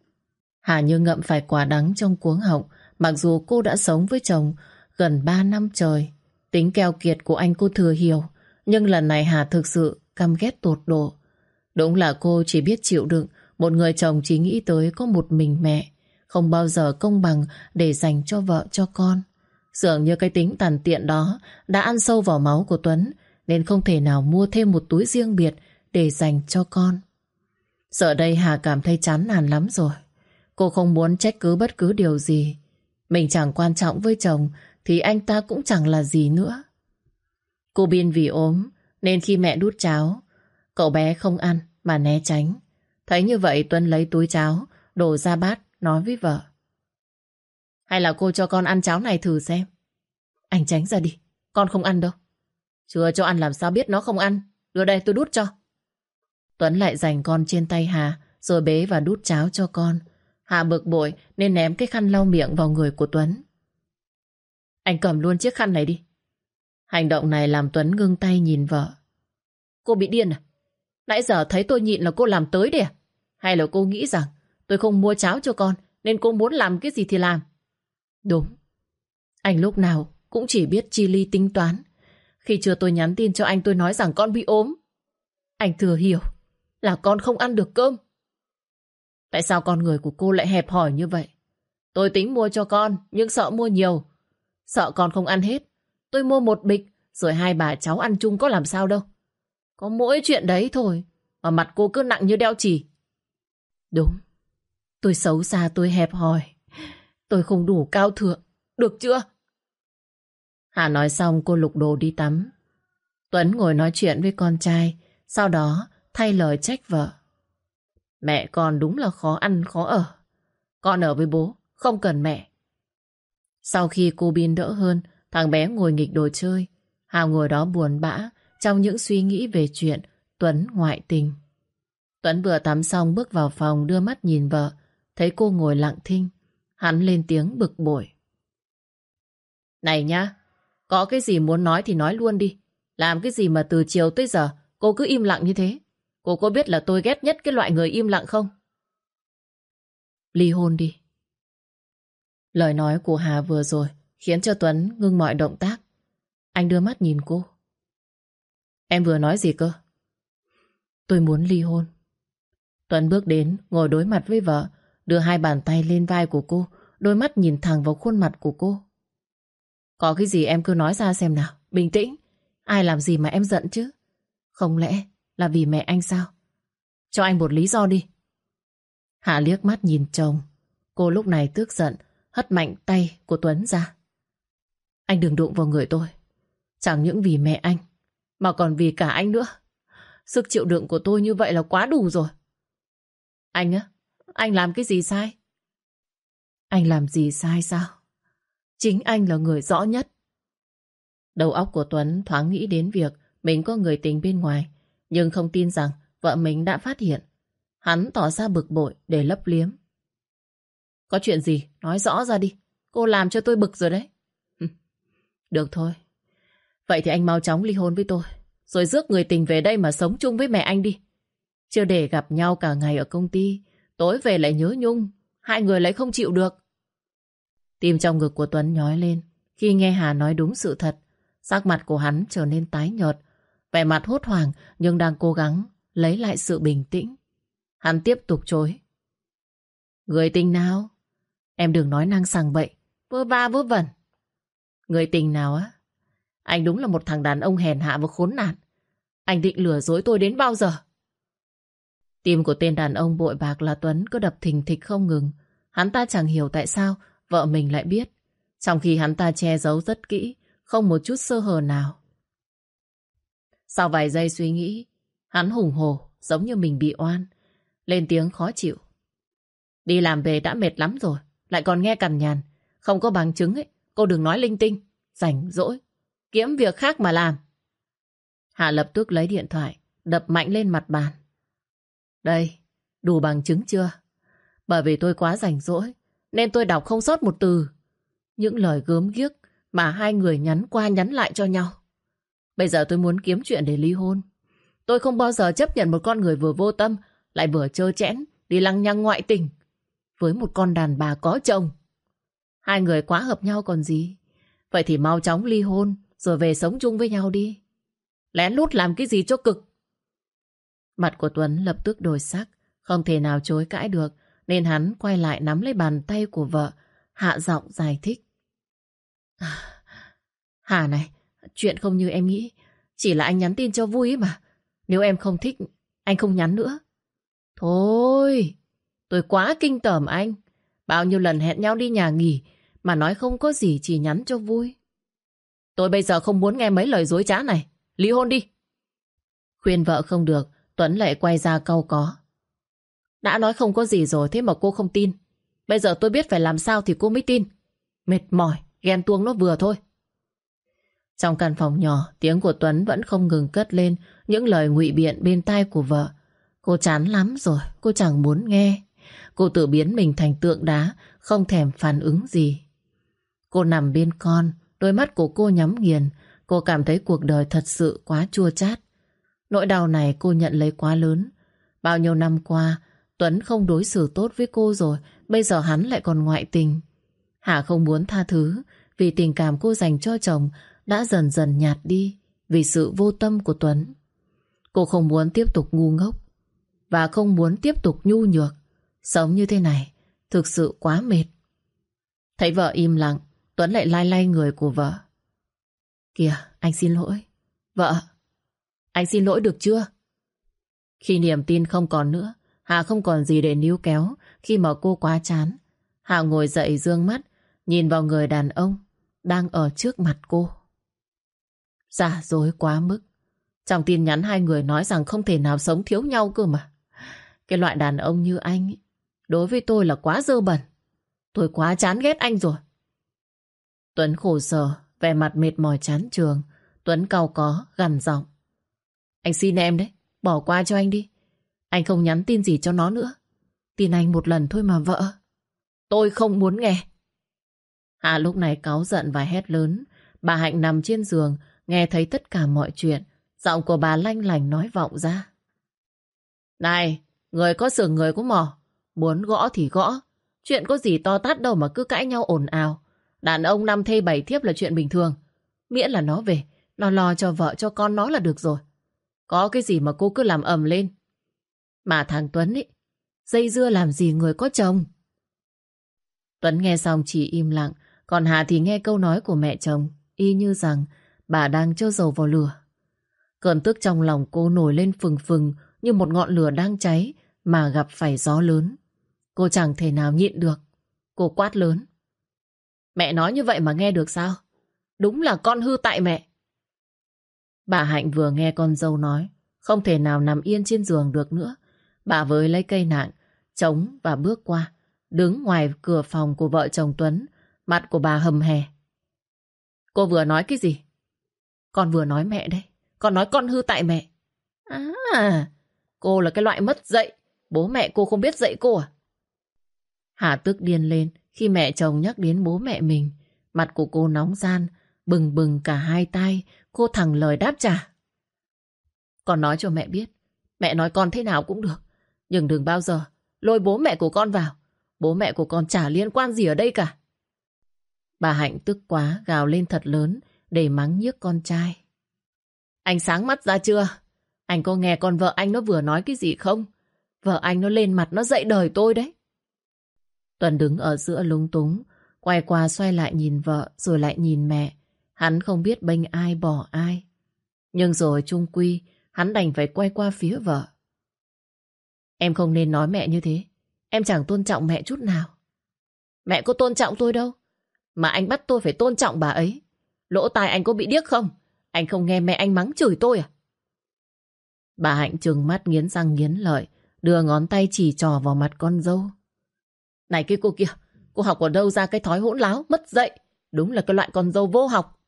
Hà Như ngậm phải quả đắng trong cuống họng mặc dù cô đã sống với chồng gần 3 năm trời. Tính keo kiệt của anh cô thừa hiểu nhưng lần này Hà thực sự căm ghét tột độ. Đúng là cô chỉ biết chịu đựng một người chồng chỉ nghĩ tới có một mình mẹ, không bao giờ công bằng để dành cho vợ, cho con. Dường như cái tính tàn tiện đó đã ăn sâu vào máu của Tuấn, nên không thể nào mua thêm một túi riêng biệt để dành cho con. Giờ đây Hà cảm thấy chán nản lắm rồi. Cô không muốn trách cứ bất cứ điều gì. Mình chẳng quan trọng với chồng, thì anh ta cũng chẳng là gì nữa. Cô Biên vì ốm, nên khi mẹ đút cháo, cậu bé không ăn mà né tránh. Thấy như vậy Tuấn lấy túi cháo, đổ ra bát, nói với vợ. Hay là cô cho con ăn cháo này thử xem. Anh tránh ra đi. Con không ăn đâu. Chưa cho ăn làm sao biết nó không ăn. Đưa đây tôi đút cho. Tuấn lại giành con trên tay Hà, rồi bế và đút cháo cho con. Hà bực bội nên ném cái khăn lau miệng vào người của Tuấn. Anh cầm luôn chiếc khăn này đi. Hành động này làm Tuấn ngưng tay nhìn vợ. Cô bị điên à? Nãy giờ thấy tôi nhịn là cô làm tới đấy à? Hay là cô nghĩ rằng tôi không mua cháo cho con nên cô muốn làm cái gì thì làm? Đúng. Anh lúc nào cũng chỉ biết chi ly tính toán. Khi chưa tôi nhắn tin cho anh tôi nói rằng con bị ốm. Anh thừa hiểu là con không ăn được cơm. Tại sao con người của cô lại hẹp hòi như vậy? Tôi tính mua cho con, nhưng sợ mua nhiều. Sợ con không ăn hết. Tôi mua một bịch, rồi hai bà cháu ăn chung có làm sao đâu. Có mỗi chuyện đấy thôi, mà mặt cô cứ nặng như đeo chỉ. Đúng, Tôi xấu xa, tôi hẹp hòi. Tôi không đủ cao thượng. Được chưa? Hà nói xong cô lục đồ đi tắm. Tuấn ngồi nói chuyện với con trai, sau đó thay lời trách vợ. Mẹ con đúng là khó ăn khó ở. Con ở với bố, không cần mẹ. Sau khi cô Bin đỡ hơn, thằng bé ngồi nghịch đồ chơi. Hà ngồi đó buồn bã trong những suy nghĩ về chuyện Tuấn ngoại tình. Tuấn vừa tắm xong bước vào phòng đưa mắt nhìn vợ, thấy cô ngồi lặng thinh. Hắn lên tiếng bực bội. Này nhá, có cái gì muốn nói thì nói luôn đi. Làm cái gì mà từ chiều tới giờ cô cứ im lặng như thế. Cô có biết là tôi ghét nhất cái loại người im lặng không? Ly hôn đi. Lời nói của Hà vừa rồi khiến cho Tuấn ngưng mọi động tác. Anh đưa mắt nhìn cô. Em vừa nói gì cơ? Tôi muốn ly hôn. Tuấn bước đến, ngồi đối mặt với vợ, đưa hai bàn tay lên vai của cô, đôi mắt nhìn thẳng vào khuôn mặt của cô. Có cái gì em cứ nói ra xem nào, bình tĩnh. Ai làm gì mà em giận chứ? Không lẽ là vì mẹ anh sao? Cho anh một lý do đi. Hạ liếc mắt nhìn chồng. Cô lúc này tức giận, hất mạnh tay của Tuấn ra. Anh đừng đụng vào người tôi. Chẳng những vì mẹ anh, mà còn vì cả anh nữa. Sức chịu đựng của tôi như vậy là quá đủ rồi. Anh á, anh làm cái gì sai? Anh làm gì sai sao? Chính anh là người rõ nhất. Đầu óc của Tuấn thoáng nghĩ đến việc mình có người tình bên ngoài, nhưng không tin rằng vợ mình đã phát hiện. Hắn tỏ ra bực bội để lấp liếm. Có chuyện gì? Nói rõ ra đi. Cô làm cho tôi bực rồi đấy. Được thôi. Vậy thì anh mau chóng ly hôn với tôi. Rồi rước người tình về đây mà sống chung với mẹ anh đi. Chưa để gặp nhau cả ngày ở công ty. Tối về lại nhớ nhung. Hai người lại không chịu được. Tim trong ngực của Tuấn nhói lên. Khi nghe Hà nói đúng sự thật. Sắc mặt của hắn trở nên tái nhợt. Vẻ mặt hốt hoảng nhưng đang cố gắng lấy lại sự bình tĩnh. Hắn tiếp tục chối. Người tình nào? Em đừng nói năng sằng bậy, vơ va vớ vẩn. Người tình nào á? Anh đúng là một thằng đàn ông hèn hạ và khốn nạn. Anh định lừa dối tôi đến bao giờ? Tim của tên đàn ông bội bạc là Tuấn cứ đập thình thịch không ngừng. Hắn ta chẳng hiểu tại sao vợ mình lại biết. Trong khi hắn ta che giấu rất kỹ, không một chút sơ hở nào. Sau vài giây suy nghĩ, hắn hùng hồ, giống như mình bị oan. Lên tiếng khó chịu. Đi làm về đã mệt lắm rồi, lại còn nghe cằn nhàn. Không có bằng chứng ấy, cô đừng nói linh tinh, rảnh rỗi. Kiếm việc khác mà làm. Hạ lập tức lấy điện thoại, đập mạnh lên mặt bàn. Đây, đủ bằng chứng chưa? Bởi vì tôi quá rảnh rỗi, nên tôi đọc không sót một từ. Những lời gớm ghiếc mà hai người nhắn qua nhắn lại cho nhau. Bây giờ tôi muốn kiếm chuyện để ly hôn. Tôi không bao giờ chấp nhận một con người vừa vô tâm, lại vừa trơ chẽn, đi lăng nhăng ngoại tình. Với một con đàn bà có chồng. Hai người quá hợp nhau còn gì. Vậy thì mau chóng ly hôn, rồi về sống chung với nhau đi. Lén lút làm cái gì cho cực. Mặt của Tuấn lập tức đổi sắc, không thể nào chối cãi được, nên hắn quay lại nắm lấy bàn tay của vợ, hạ giọng giải thích. Hà này, chuyện không như em nghĩ, chỉ là anh nhắn tin cho vui mà. Nếu em không thích, anh không nhắn nữa. Thôi, tôi quá kinh tởm anh. Bao nhiêu lần hẹn nhau đi nhà nghỉ mà nói không có gì chỉ nhắn cho vui. Tôi bây giờ không muốn nghe mấy lời dối trá này. Ly hôn đi. Khuyên vợ không được, Tuấn lại quay ra câu có. Đã nói không có gì rồi thế mà cô không tin. Bây giờ tôi biết phải làm sao thì cô mới tin. Mệt mỏi, ghen tuông nó vừa thôi. Trong căn phòng nhỏ, tiếng của Tuấn vẫn không ngừng cất lên những lời ngụy biện bên tai của vợ. Cô chán lắm rồi, cô chẳng muốn nghe. Cô tự biến mình thành tượng đá, không thèm phản ứng gì. Cô nằm bên con, đôi mắt của cô nhắm nghiền. Cô cảm thấy cuộc đời thật sự quá chua chát. Nỗi đau này cô nhận lấy quá lớn. Bao nhiêu năm qua, Tuấn không đối xử tốt với cô rồi, bây giờ hắn lại còn ngoại tình. Hà không muốn tha thứ, vì tình cảm cô dành cho chồng đã dần dần nhạt đi vì sự vô tâm của Tuấn. Cô không muốn tiếp tục ngu ngốc và không muốn tiếp tục nhu nhược. Sống như thế này thực sự quá mệt. Thấy vợ im lặng, Tuấn lại lai lai người của vợ. Kìa, anh xin lỗi. Vợ, anh xin lỗi được chưa? Khi niềm tin không còn nữa, Hà không còn gì để níu kéo khi mà cô quá chán. Hà ngồi dậy dương mắt, nhìn vào người đàn ông đang ở trước mặt cô. Giả dối quá mức. Trong tin nhắn hai người nói rằng không thể nào sống thiếu nhau cơ mà. Cái loại đàn ông như anh đối với tôi là quá dơ bẩn. Tôi quá chán ghét anh rồi. Tuấn khổ sở, vẻ mặt mệt mỏi chán trường. Tuấn cau có, gằn giọng. Anh xin em đấy, bỏ qua cho anh đi. Anh không nhắn tin gì cho nó nữa. Tin anh một lần thôi mà vợ. Tôi không muốn nghe. Hạ lúc này cáu giận và hét lớn. Bà Hạnh nằm trên giường, nghe thấy tất cả mọi chuyện. Giọng của bà lanh lành nói vọng ra. Này, người có sửa người có mỏ. Muốn gõ thì gõ. Chuyện có gì to tát đâu mà cứ cãi nhau ồn ào. Đàn ông năm thê bảy thiếp là chuyện bình thường. Miễn là nó về, nó lo cho vợ cho con nó là được rồi. Có cái gì mà cô cứ làm ầm lên. Mà thằng Tuấn ấy, dây dưa làm gì người có chồng. Tuấn nghe xong chỉ im lặng, còn Hà thì nghe câu nói của mẹ chồng, y như rằng bà đang cho dầu vào lửa. Cơn tức trong lòng cô nổi lên phừng phừng như một ngọn lửa đang cháy mà gặp phải gió lớn. Cô chẳng thể nào nhịn được. Cô quát lớn. Mẹ nói như vậy mà nghe được sao? Đúng là con hư tại mẹ. Bà Hạnh vừa nghe con dâu nói, không thể nào nằm yên trên giường được nữa. Bà với lấy cây nạng, chống và bước qua, đứng ngoài cửa phòng của vợ chồng Tuấn, mặt của bà hầm hè. Cô vừa nói cái gì? Con vừa nói mẹ đây. Con nói con hư tại mẹ. À, cô là cái loại mất dạy. Bố mẹ cô không biết dạy cô à? Hà tức điên lên khi mẹ chồng nhắc đến bố mẹ mình. Mặt của cô nóng gian, bừng bừng cả hai tay, cô thẳng lời đáp trả. Con nói cho mẹ biết, mẹ nói con thế nào cũng được. Nhưng đừng bao giờ lôi bố mẹ của con vào. Bố mẹ của con chả liên quan gì ở đây cả. Bà Hạnh tức quá gào lên thật lớn để mắng nhiếc con trai. Anh sáng mắt ra chưa? Anh có nghe con vợ anh nó vừa nói cái gì không? Vợ anh nó lên mặt nó dậy đời tôi đấy. Tuần đứng ở giữa lúng túng, quay qua xoay lại nhìn vợ rồi lại nhìn mẹ. Hắn không biết bênh ai bỏ ai. Nhưng rồi trung quy, hắn đành phải quay qua phía vợ. Em không nên nói mẹ như thế. Em chẳng tôn trọng mẹ chút nào. Mẹ có tôn trọng tôi đâu. Mà anh bắt tôi phải tôn trọng bà ấy. Lỗ tai anh có bị điếc không? Anh không nghe mẹ anh mắng chửi tôi à? Bà Hạnh trừng mắt nghiến răng nghiến lợi, đưa ngón tay chỉ trò vào mặt con dâu. Này cái cô kia, cô học ở đâu ra cái thói hỗn láo, mất dậy. Đúng là cái loại con dâu vô học.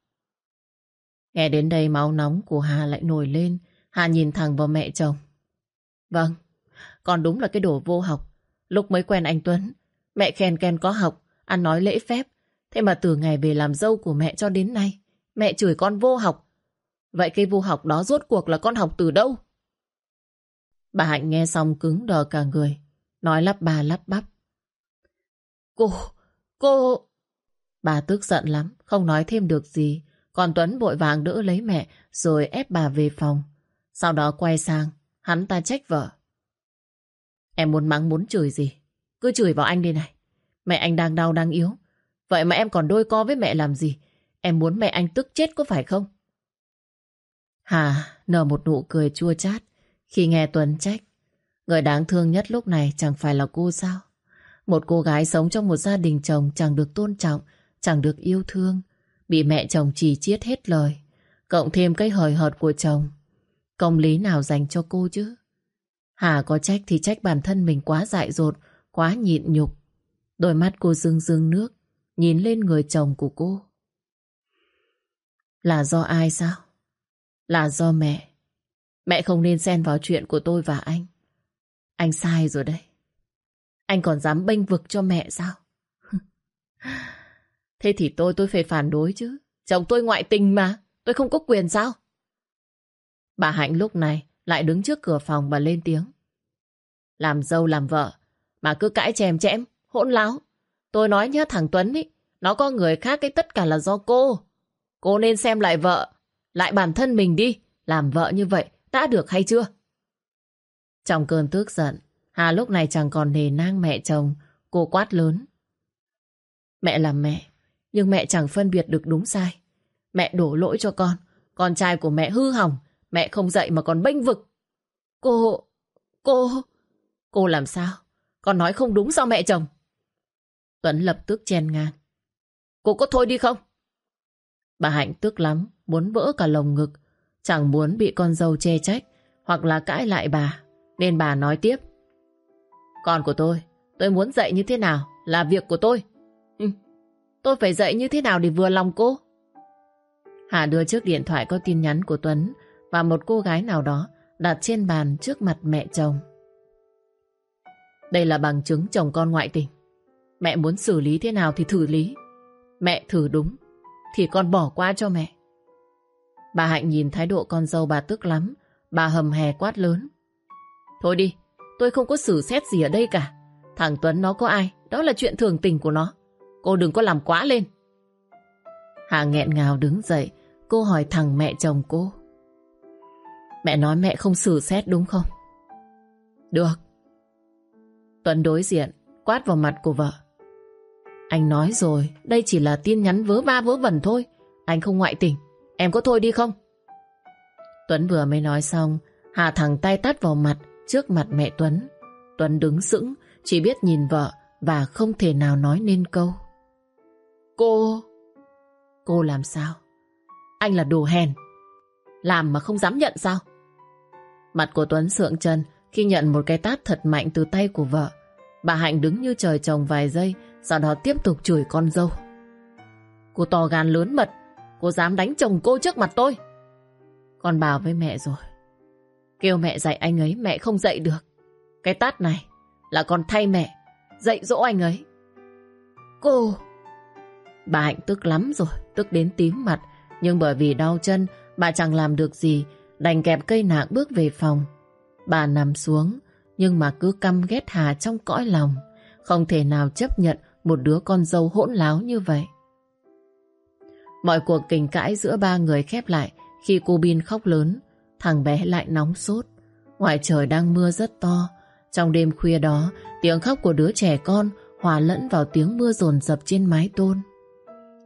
Nghe đến đây máu nóng của Hà lại nổi lên. Hà nhìn thẳng vào mẹ chồng. Vâng, con đúng là cái đồ vô học. Lúc mới quen anh Tuấn, mẹ khen khen có học, ăn nói lễ phép. Thế mà từ ngày về làm dâu của mẹ cho đến nay, mẹ chửi con vô học. Vậy cái vô học đó rốt cuộc là con học từ đâu? Bà Hạnh nghe xong cứng đờ cả người, nói lắp bà lắp bắp. Cô, cô... Bà tức giận lắm, không nói thêm được gì. Còn Tuấn vội vàng đỡ lấy mẹ rồi ép bà về phòng. Sau đó quay sang, hắn ta trách vợ. Em muốn mắng muốn chửi gì? Cứ chửi vào anh đi này. Mẹ anh đang đau đang yếu. Vậy mà em còn đôi co với mẹ làm gì? Em muốn mẹ anh tức chết có phải không? Hà nở một nụ cười chua chát khi nghe Tuấn trách. Người đáng thương nhất lúc này chẳng phải là cô sao? Một cô gái sống trong một gia đình chồng chẳng được tôn trọng, chẳng được yêu thương, bị mẹ chồng chỉ chiết hết lời, cộng thêm cái hời hợt của chồng. Công lý nào dành cho cô chứ? Hà có trách thì trách bản thân mình quá dại dột, quá nhịn nhục. Đôi mắt cô rưng rưng nước, nhìn lên người chồng của cô. Là do ai sao? Là do mẹ. Mẹ không nên xen vào chuyện của tôi và anh. Anh sai rồi đấy. Anh còn dám bênh vực cho mẹ sao? Thế thì tôi tôi phải phản đối chứ. Chồng tôi ngoại tình mà. Tôi không có quyền sao? Bà Hạnh lúc này lại đứng trước cửa phòng và lên tiếng. Làm dâu làm vợ mà cứ cãi chèm chẽm, hỗn láo. Tôi nói nhá thằng Tuấn ý, nó có người khác cái tất cả là do cô. Cô nên xem lại vợ, lại bản thân mình đi. Làm vợ như vậy đã được hay chưa? Trong cơn tức giận, Hà lúc này chẳng còn nề nang mẹ chồng, cô quát lớn. Mẹ là mẹ, nhưng mẹ chẳng phân biệt được đúng sai. Mẹ đổ lỗi cho con, con trai của mẹ hư hỏng, mẹ không dạy mà còn bênh vực. Cô, cô, Cô làm sao? Con nói không đúng sao mẹ chồng? Tuấn lập tức chen ngang. Cô có thôi đi không? Bà Hạnh tức lắm, muốn vỡ cả lồng ngực. Chẳng muốn bị con dâu chê trách hoặc là cãi lại bà. Nên bà nói tiếp. Con của tôi, tôi muốn dạy như thế nào là việc của tôi. Ừ, tôi phải dạy như thế nào để vừa lòng cô? Hà đưa trước điện thoại có tin nhắn của Tuấn và một cô gái nào đó đặt trên bàn trước mặt mẹ chồng. Đây là bằng chứng chồng con ngoại tình. Mẹ muốn xử lý thế nào thì thử lý. Mẹ thử đúng, thì con bỏ qua cho mẹ. Bà Hạnh nhìn thái độ con dâu bà tức lắm, bà hầm hè quát lớn. Thôi đi, tôi không có xử xét gì ở đây cả. Thằng Tuấn nó có ai, đó là chuyện thường tình của nó. Cô đừng có làm quá lên. Hà nghẹn ngào đứng dậy, cô hỏi thằng mẹ chồng cô. Mẹ nói mẹ không xử xét đúng không? Được. Tuấn đối diện, quát vào mặt của vợ. Anh nói rồi, đây chỉ là tin nhắn vớ va vớ vẩn thôi. Anh không ngoại tình, em có thôi đi không? Tuấn vừa mới nói xong, Hà thẳng tay tát vào mặt trước mặt mẹ Tuấn. Tuấn đứng sững, chỉ biết nhìn vợ và không thể nào nói nên câu. Cô... Cô làm sao? Anh là đồ hèn. Làm mà không dám nhận sao? Mặt của Tuấn sượng chân khi nhận một cái tát thật mạnh từ tay của vợ. Bà Hạnh đứng như trời trồng vài giây, sau đó tiếp tục chửi con dâu. Cô to gan lớn mật, cô dám đánh chồng cô trước mặt tôi. Con bảo với mẹ rồi. Kêu mẹ dạy anh ấy, mẹ không dạy được. Cái tát này là con thay mẹ, dạy dỗ anh ấy. Cô... Bà Hạnh tức lắm rồi, tức đến tím mặt. Nhưng bởi vì đau chân, bà chẳng làm được gì, đành kẹp cây nạng bước về phòng. Bà nằm xuống, nhưng mà cứ căm ghét Hà trong cõi lòng. Không thể nào chấp nhận một đứa con dâu hỗn láo như vậy. Mọi cuộc kinh cãi giữa ba người khép lại khi cô Bin khóc lớn, thằng bé lại nóng sốt. Ngoài trời đang mưa rất to. Trong đêm khuya đó, tiếng khóc của đứa trẻ con hòa lẫn vào tiếng mưa rồn rập trên mái tôn.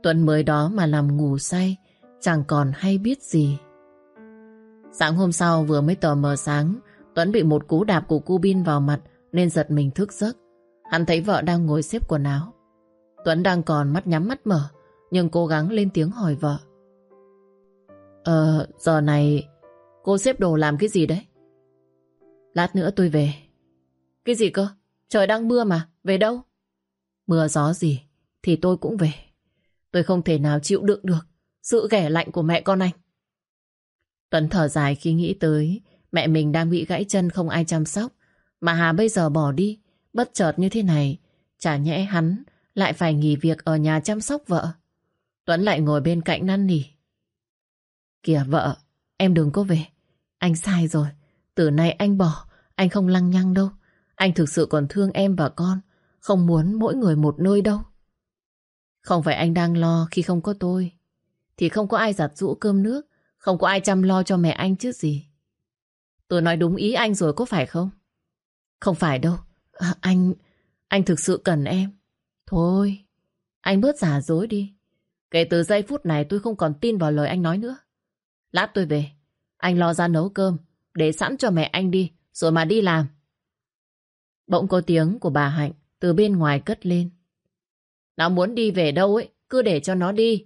Tuấn mới đó mà nằm ngủ say, chẳng còn hay biết gì. Sáng hôm sau vừa mới tờ mờ sáng, Tuấn bị một cú đạp của cu Bin vào mặt nên giật mình thức giấc. Hắn thấy vợ đang ngồi xếp quần áo. Tuấn đang còn mắt nhắm mắt mở, nhưng cố gắng lên tiếng hỏi vợ. Ờ, giờ này cô xếp đồ làm cái gì đấy? Lát nữa tôi về. Cái gì cơ? Trời đang mưa mà, về đâu? Mưa gió gì thì tôi cũng về. Tôi không thể nào chịu đựng được sự ghẻ lạnh của mẹ con anh. Tuấn thở dài khi nghĩ tới mẹ mình đang bị gãy chân không ai chăm sóc. Mà Hà bây giờ bỏ đi, bất chợt như thế này, chả nhẽ hắn lại phải nghỉ việc ở nhà chăm sóc vợ. Tuấn lại ngồi bên cạnh năn nỉ. Kìa vợ, em đừng có về. Anh sai rồi. Từ nay anh bỏ, anh không lăng nhăng đâu. Anh thực sự còn thương em và con, không muốn mỗi người một nơi đâu. Không phải anh đang lo khi không có tôi, thì không có ai giặt rũ cơm nước, không có ai chăm lo cho mẹ anh chứ gì. Tôi nói đúng ý anh rồi có phải không? Không phải đâu. À, anh... Anh thực sự cần em. Thôi, anh bớt giả dối đi. Kể từ giây phút này tôi không còn tin vào lời anh nói nữa. Lát tôi về. Anh lo ra nấu cơm. Để sẵn cho mẹ anh đi. Rồi mà đi làm. Bỗng có tiếng của bà Hạnh từ bên ngoài cất lên. Nó muốn đi về đâu ấy. Cứ để cho nó đi.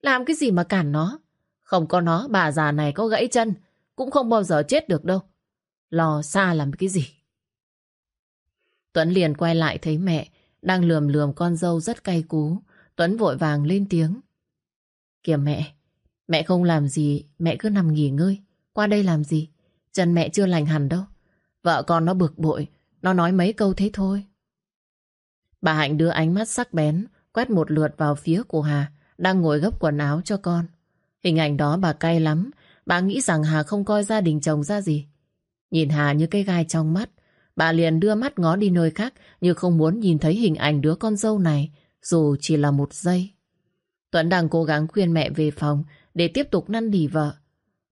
Làm cái gì mà cản nó. Không có nó bà già này có gãy chân. Cũng không bao giờ chết được đâu. Lo xa làm cái gì. Tuấn liền quay lại thấy mẹ đang lườm lườm con dâu rất cay cú. Tuấn vội vàng lên tiếng. Kìa mẹ, mẹ không làm gì, mẹ cứ nằm nghỉ ngơi. Qua đây làm gì? Chân mẹ chưa lành hẳn đâu. Vợ con nó bực bội, nó nói mấy câu thế thôi. Bà Hạnh đưa ánh mắt sắc bén, quét một lượt vào phía của Hà, đang ngồi gấp quần áo cho con. Hình ảnh đó bà cay lắm, bà nghĩ rằng Hà không coi gia đình chồng ra gì. Nhìn Hà như cái gai trong mắt, Bà liền đưa mắt ngó đi nơi khác như không muốn nhìn thấy hình ảnh đứa con dâu này dù chỉ là một giây. Tuấn đang cố gắng khuyên mẹ về phòng để tiếp tục năn nỉ vợ.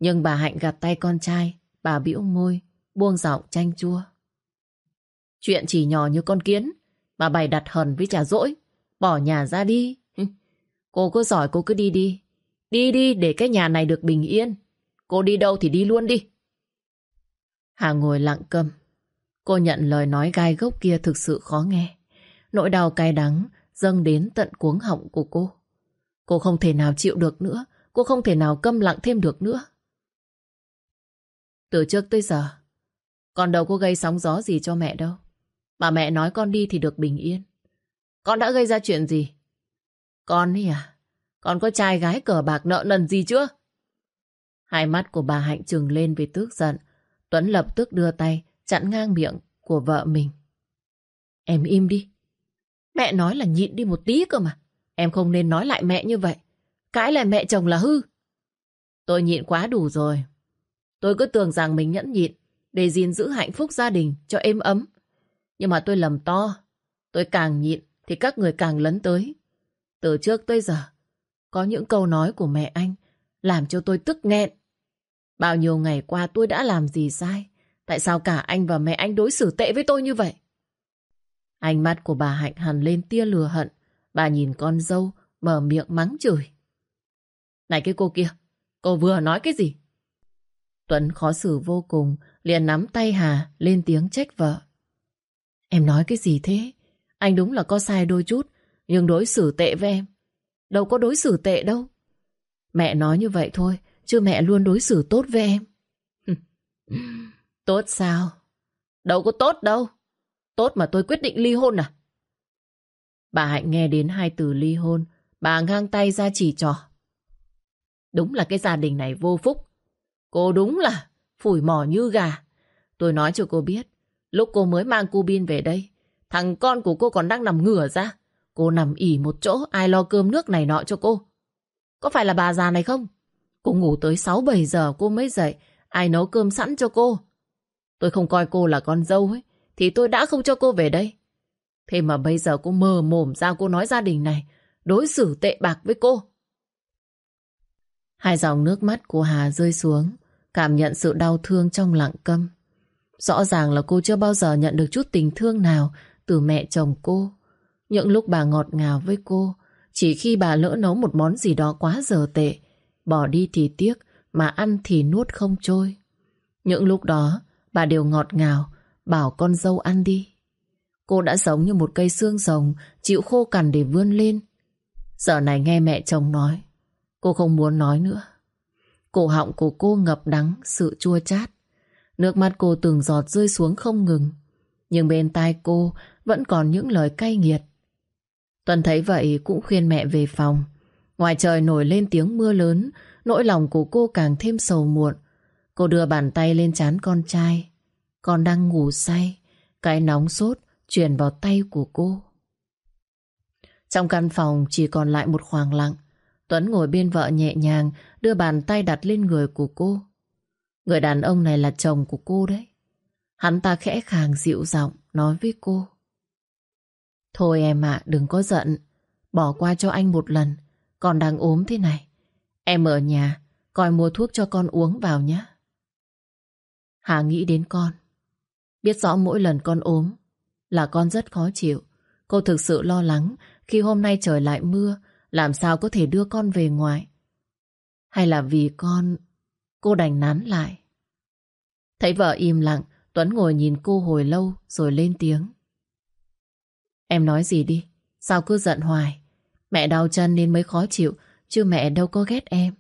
Nhưng bà Hạnh gặp tay con trai, bà bĩu môi, buông giọng chanh chua. Chuyện chỉ nhỏ như con kiến mà bày đặt hờn với trà dỗi, bỏ nhà ra đi. Cô có giỏi cô cứ đi đi. Đi đi để cái nhà này được bình yên. Cô đi đâu thì đi luôn đi. Hà ngồi lặng câm. Cô nhận lời nói gai gốc kia thực sự khó nghe. Nỗi đau cay đắng dâng đến tận cuống họng của cô. Cô không thể nào chịu được nữa. Cô không thể nào câm lặng thêm được nữa. Từ trước tới giờ, con đâu có gây sóng gió gì cho mẹ đâu. Mà mẹ nói con đi thì được bình yên. Con đã gây ra chuyện gì? Con ấy à? Con có trai gái cờ bạc nợ nần gì chưa? Hai mắt của bà Hạnh trừng lên vì tức giận. Tuấn lập tức đưa tay chặn ngang miệng của vợ mình. Em im đi. Mẹ nói là nhịn đi một tí cơ mà. Em không nên nói lại mẹ như vậy. Cãi lại mẹ chồng là hư. Tôi nhịn quá đủ rồi. Tôi cứ tưởng rằng mình nhẫn nhịn để gìn giữ hạnh phúc gia đình cho êm ấm. Nhưng mà tôi lầm to. Tôi càng nhịn thì các người càng lấn tới. Từ trước tới giờ, có những câu nói của mẹ anh làm cho tôi tức nghẹn. Bao nhiêu ngày qua tôi đã làm gì sai? Tại sao cả anh và mẹ anh đối xử tệ với tôi như vậy? Ánh mắt của bà Hạnh hằn lên tia lừa hận. Bà nhìn con dâu, mở miệng mắng chửi. Này cái cô kia, cô vừa nói cái gì? Tuấn khó xử vô cùng, liền nắm tay Hà lên tiếng trách vợ. Em nói cái gì thế? Anh đúng là có sai đôi chút, nhưng đối xử tệ với em. Đâu có đối xử tệ đâu. Mẹ nói như vậy thôi, chứ mẹ luôn đối xử tốt với em. tốt sao? Đâu có tốt đâu. Tốt mà tôi quyết định ly hôn à? Bà Hạnh nghe đến hai từ ly hôn, bà ngang tay ra chỉ trò. Đúng là cái gia đình này vô phúc. Cô đúng là phủi mỏ như gà. Tôi nói cho cô biết, lúc cô mới mang cu bin về đây, thằng con của cô còn đang nằm ngửa ra. Cô nằm ỉ một chỗ, ai lo cơm nước này nọ cho cô. Có phải là bà già này không? Cô ngủ tới 6-7 giờ cô mới dậy, ai nấu cơm sẵn cho cô. Tôi không coi cô là con dâu ấy, thì tôi đã không cho cô về đây. Thế mà bây giờ cô mờ mồm ra cô nói gia đình này đối xử tệ bạc với cô. Hai dòng nước mắt của Hà rơi xuống, cảm nhận sự đau thương trong lặng câm. Rõ ràng là cô chưa bao giờ nhận được chút tình thương nào từ mẹ chồng cô. Những lúc bà ngọt ngào với cô, chỉ khi bà lỡ nấu một món gì đó quá dở tệ, bỏ đi thì tiếc, mà ăn thì nuốt không trôi. Những lúc đó, bà đều ngọt ngào, bảo con dâu ăn đi. Cô đã giống như một cây xương rồng, chịu khô cằn để vươn lên. Giờ này nghe mẹ chồng nói, cô không muốn nói nữa. Cổ họng của cô ngập đắng, sự chua chát. Nước mắt cô từng giọt rơi xuống không ngừng. Nhưng bên tai cô vẫn còn những lời cay nghiệt. Tuần thấy vậy cũng khuyên mẹ về phòng. Ngoài trời nổi lên tiếng mưa lớn, nỗi lòng của cô càng thêm sầu muộn. Cô đưa bàn tay lên chán con trai. Con đang ngủ say. Cái nóng sốt truyền vào tay của cô. Trong căn phòng chỉ còn lại một khoảng lặng. Tuấn ngồi bên vợ nhẹ nhàng đưa bàn tay đặt lên người của cô. Người đàn ông này là chồng của cô đấy. Hắn ta khẽ khàng dịu giọng nói với cô. Thôi em ạ, đừng có giận. Bỏ qua cho anh một lần. Còn đang ốm thế này. Em ở nhà, coi mua thuốc cho con uống vào nhé. Hà nghĩ đến con. Biết rõ mỗi lần con ốm là con rất khó chịu. Cô thực sự lo lắng khi hôm nay trời lại mưa, làm sao có thể đưa con về ngoài. Hay là vì con, cô đành nán lại. Thấy vợ im lặng, Tuấn ngồi nhìn cô hồi lâu rồi lên tiếng. Em nói gì đi, sao cứ giận hoài. Mẹ đau chân nên mới khó chịu, chứ mẹ đâu có ghét em.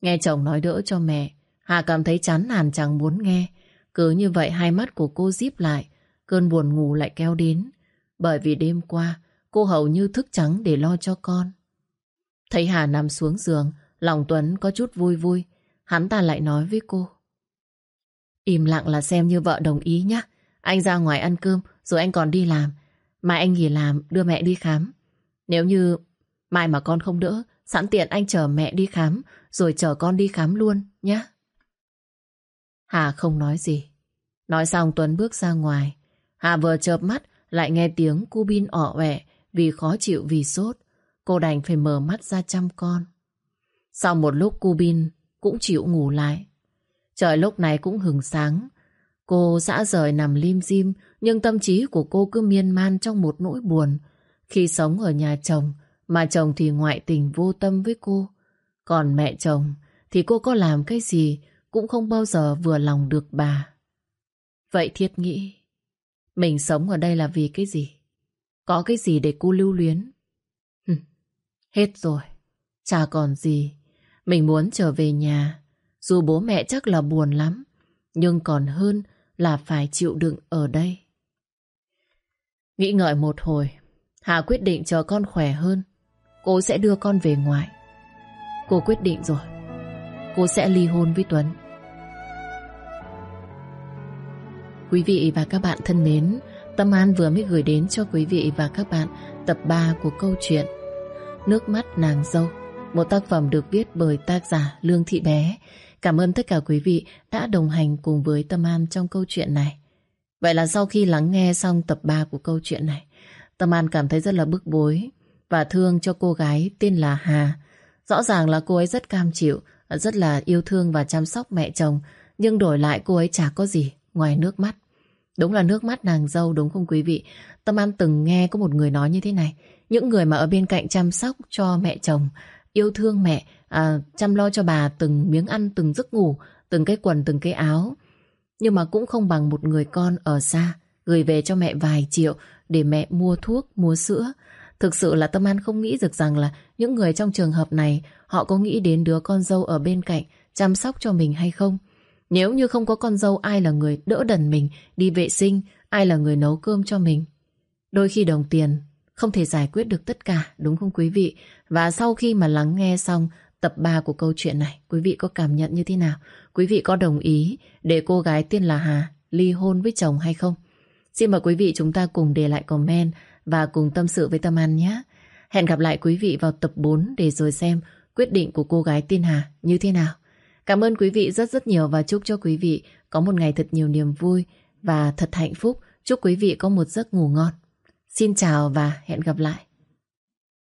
Nghe chồng nói đỡ cho mẹ, Hà cảm thấy chán nản chẳng muốn nghe. Cứ như vậy hai mắt của cô díp lại, cơn buồn ngủ lại kéo đến. Bởi vì đêm qua, cô hầu như thức trắng để lo cho con. Thấy Hà nằm xuống giường, lòng Tuấn có chút vui vui. Hắn ta lại nói với cô. Im lặng là xem như vợ đồng ý nhé. Anh ra ngoài ăn cơm, rồi anh còn đi làm. Mai anh nghỉ làm, đưa mẹ đi khám. Nếu như mai mà con không đỡ, sẵn tiện anh chờ mẹ đi khám, rồi chờ con đi khám luôn, nhé. Hà không nói gì. Nói xong Tuấn bước ra ngoài. Hà vừa chợp mắt, lại nghe tiếng cu bin ỏ ẹ vì khó chịu vì sốt. Cô đành phải mở mắt ra chăm con. Sau một lúc cu bin cũng chịu ngủ lại. Trời lúc này cũng hừng sáng. Cô dã rời nằm lim dim, nhưng tâm trí của cô cứ miên man trong một nỗi buồn. Khi sống ở nhà chồng, mà chồng thì ngoại tình vô tâm với cô. Còn mẹ chồng thì cô có làm cái gì cũng không bao giờ vừa lòng được bà. Vậy Thiết nghĩ mình sống ở đây là vì cái gì? Có cái gì để cô lưu luyến? Hừ, hết rồi. Chả còn gì. Mình muốn trở về nhà. Dù bố mẹ chắc là buồn lắm. Nhưng còn hơn là phải chịu đựng ở đây. Nghĩ ngợi một hồi, Hà quyết định chờ con khỏe hơn. Cô sẽ đưa con về ngoại. Cô quyết định rồi. Cô sẽ ly hôn với Tuấn. Quý vị và các bạn thân mến, Tâm An vừa mới gửi đến cho quý vị và các bạn tập 3 của câu chuyện Nước mắt nàng dâu, một tác phẩm được viết bởi tác giả Lương Thị Bé. Cảm ơn tất cả quý vị đã đồng hành cùng với Tâm An trong câu chuyện này. Vậy là sau khi lắng nghe xong tập 3 của câu chuyện này, Tâm An cảm thấy rất là bức bối và thương cho cô gái tên là Hà. Rõ ràng là cô ấy rất cam chịu, rất là yêu thương và chăm sóc mẹ chồng, nhưng đổi lại cô ấy chả có gì ngoài nước mắt. Đúng là nước mắt nàng dâu đúng không quý vị? Tâm An từng nghe có một người nói như thế này. Những người mà ở bên cạnh chăm sóc cho mẹ chồng, yêu thương mẹ, à, chăm lo cho bà từng miếng ăn, từng giấc ngủ, từng cái quần, từng cái áo. Nhưng mà cũng không bằng một người con ở xa, gửi về cho mẹ vài triệu để mẹ mua thuốc, mua sữa. Thực sự là Tâm An không nghĩ được rằng là những người trong trường hợp này họ có nghĩ đến đứa con dâu ở bên cạnh chăm sóc cho mình hay không. Nếu như không có con dâu ai là người đỡ đần mình đi vệ sinh, ai là người nấu cơm cho mình. Đôi khi đồng tiền không thể giải quyết được tất cả, đúng không quý vị? Và sau khi mà lắng nghe xong tập 3 của câu chuyện này, quý vị có cảm nhận như thế nào? Quý vị có đồng ý để cô gái tên là Hà ly hôn với chồng hay không? Xin mời quý vị chúng ta cùng để lại comment và cùng tâm sự với Tâm An nhé. Hẹn gặp lại quý vị vào tập 4 để rồi xem quyết định của cô gái tên Hà như thế nào. Cảm ơn quý vị rất rất nhiều và chúc cho quý vị có một ngày thật nhiều niềm vui và thật hạnh phúc. Chúc quý vị có một giấc ngủ ngon. Xin chào và hẹn gặp lại.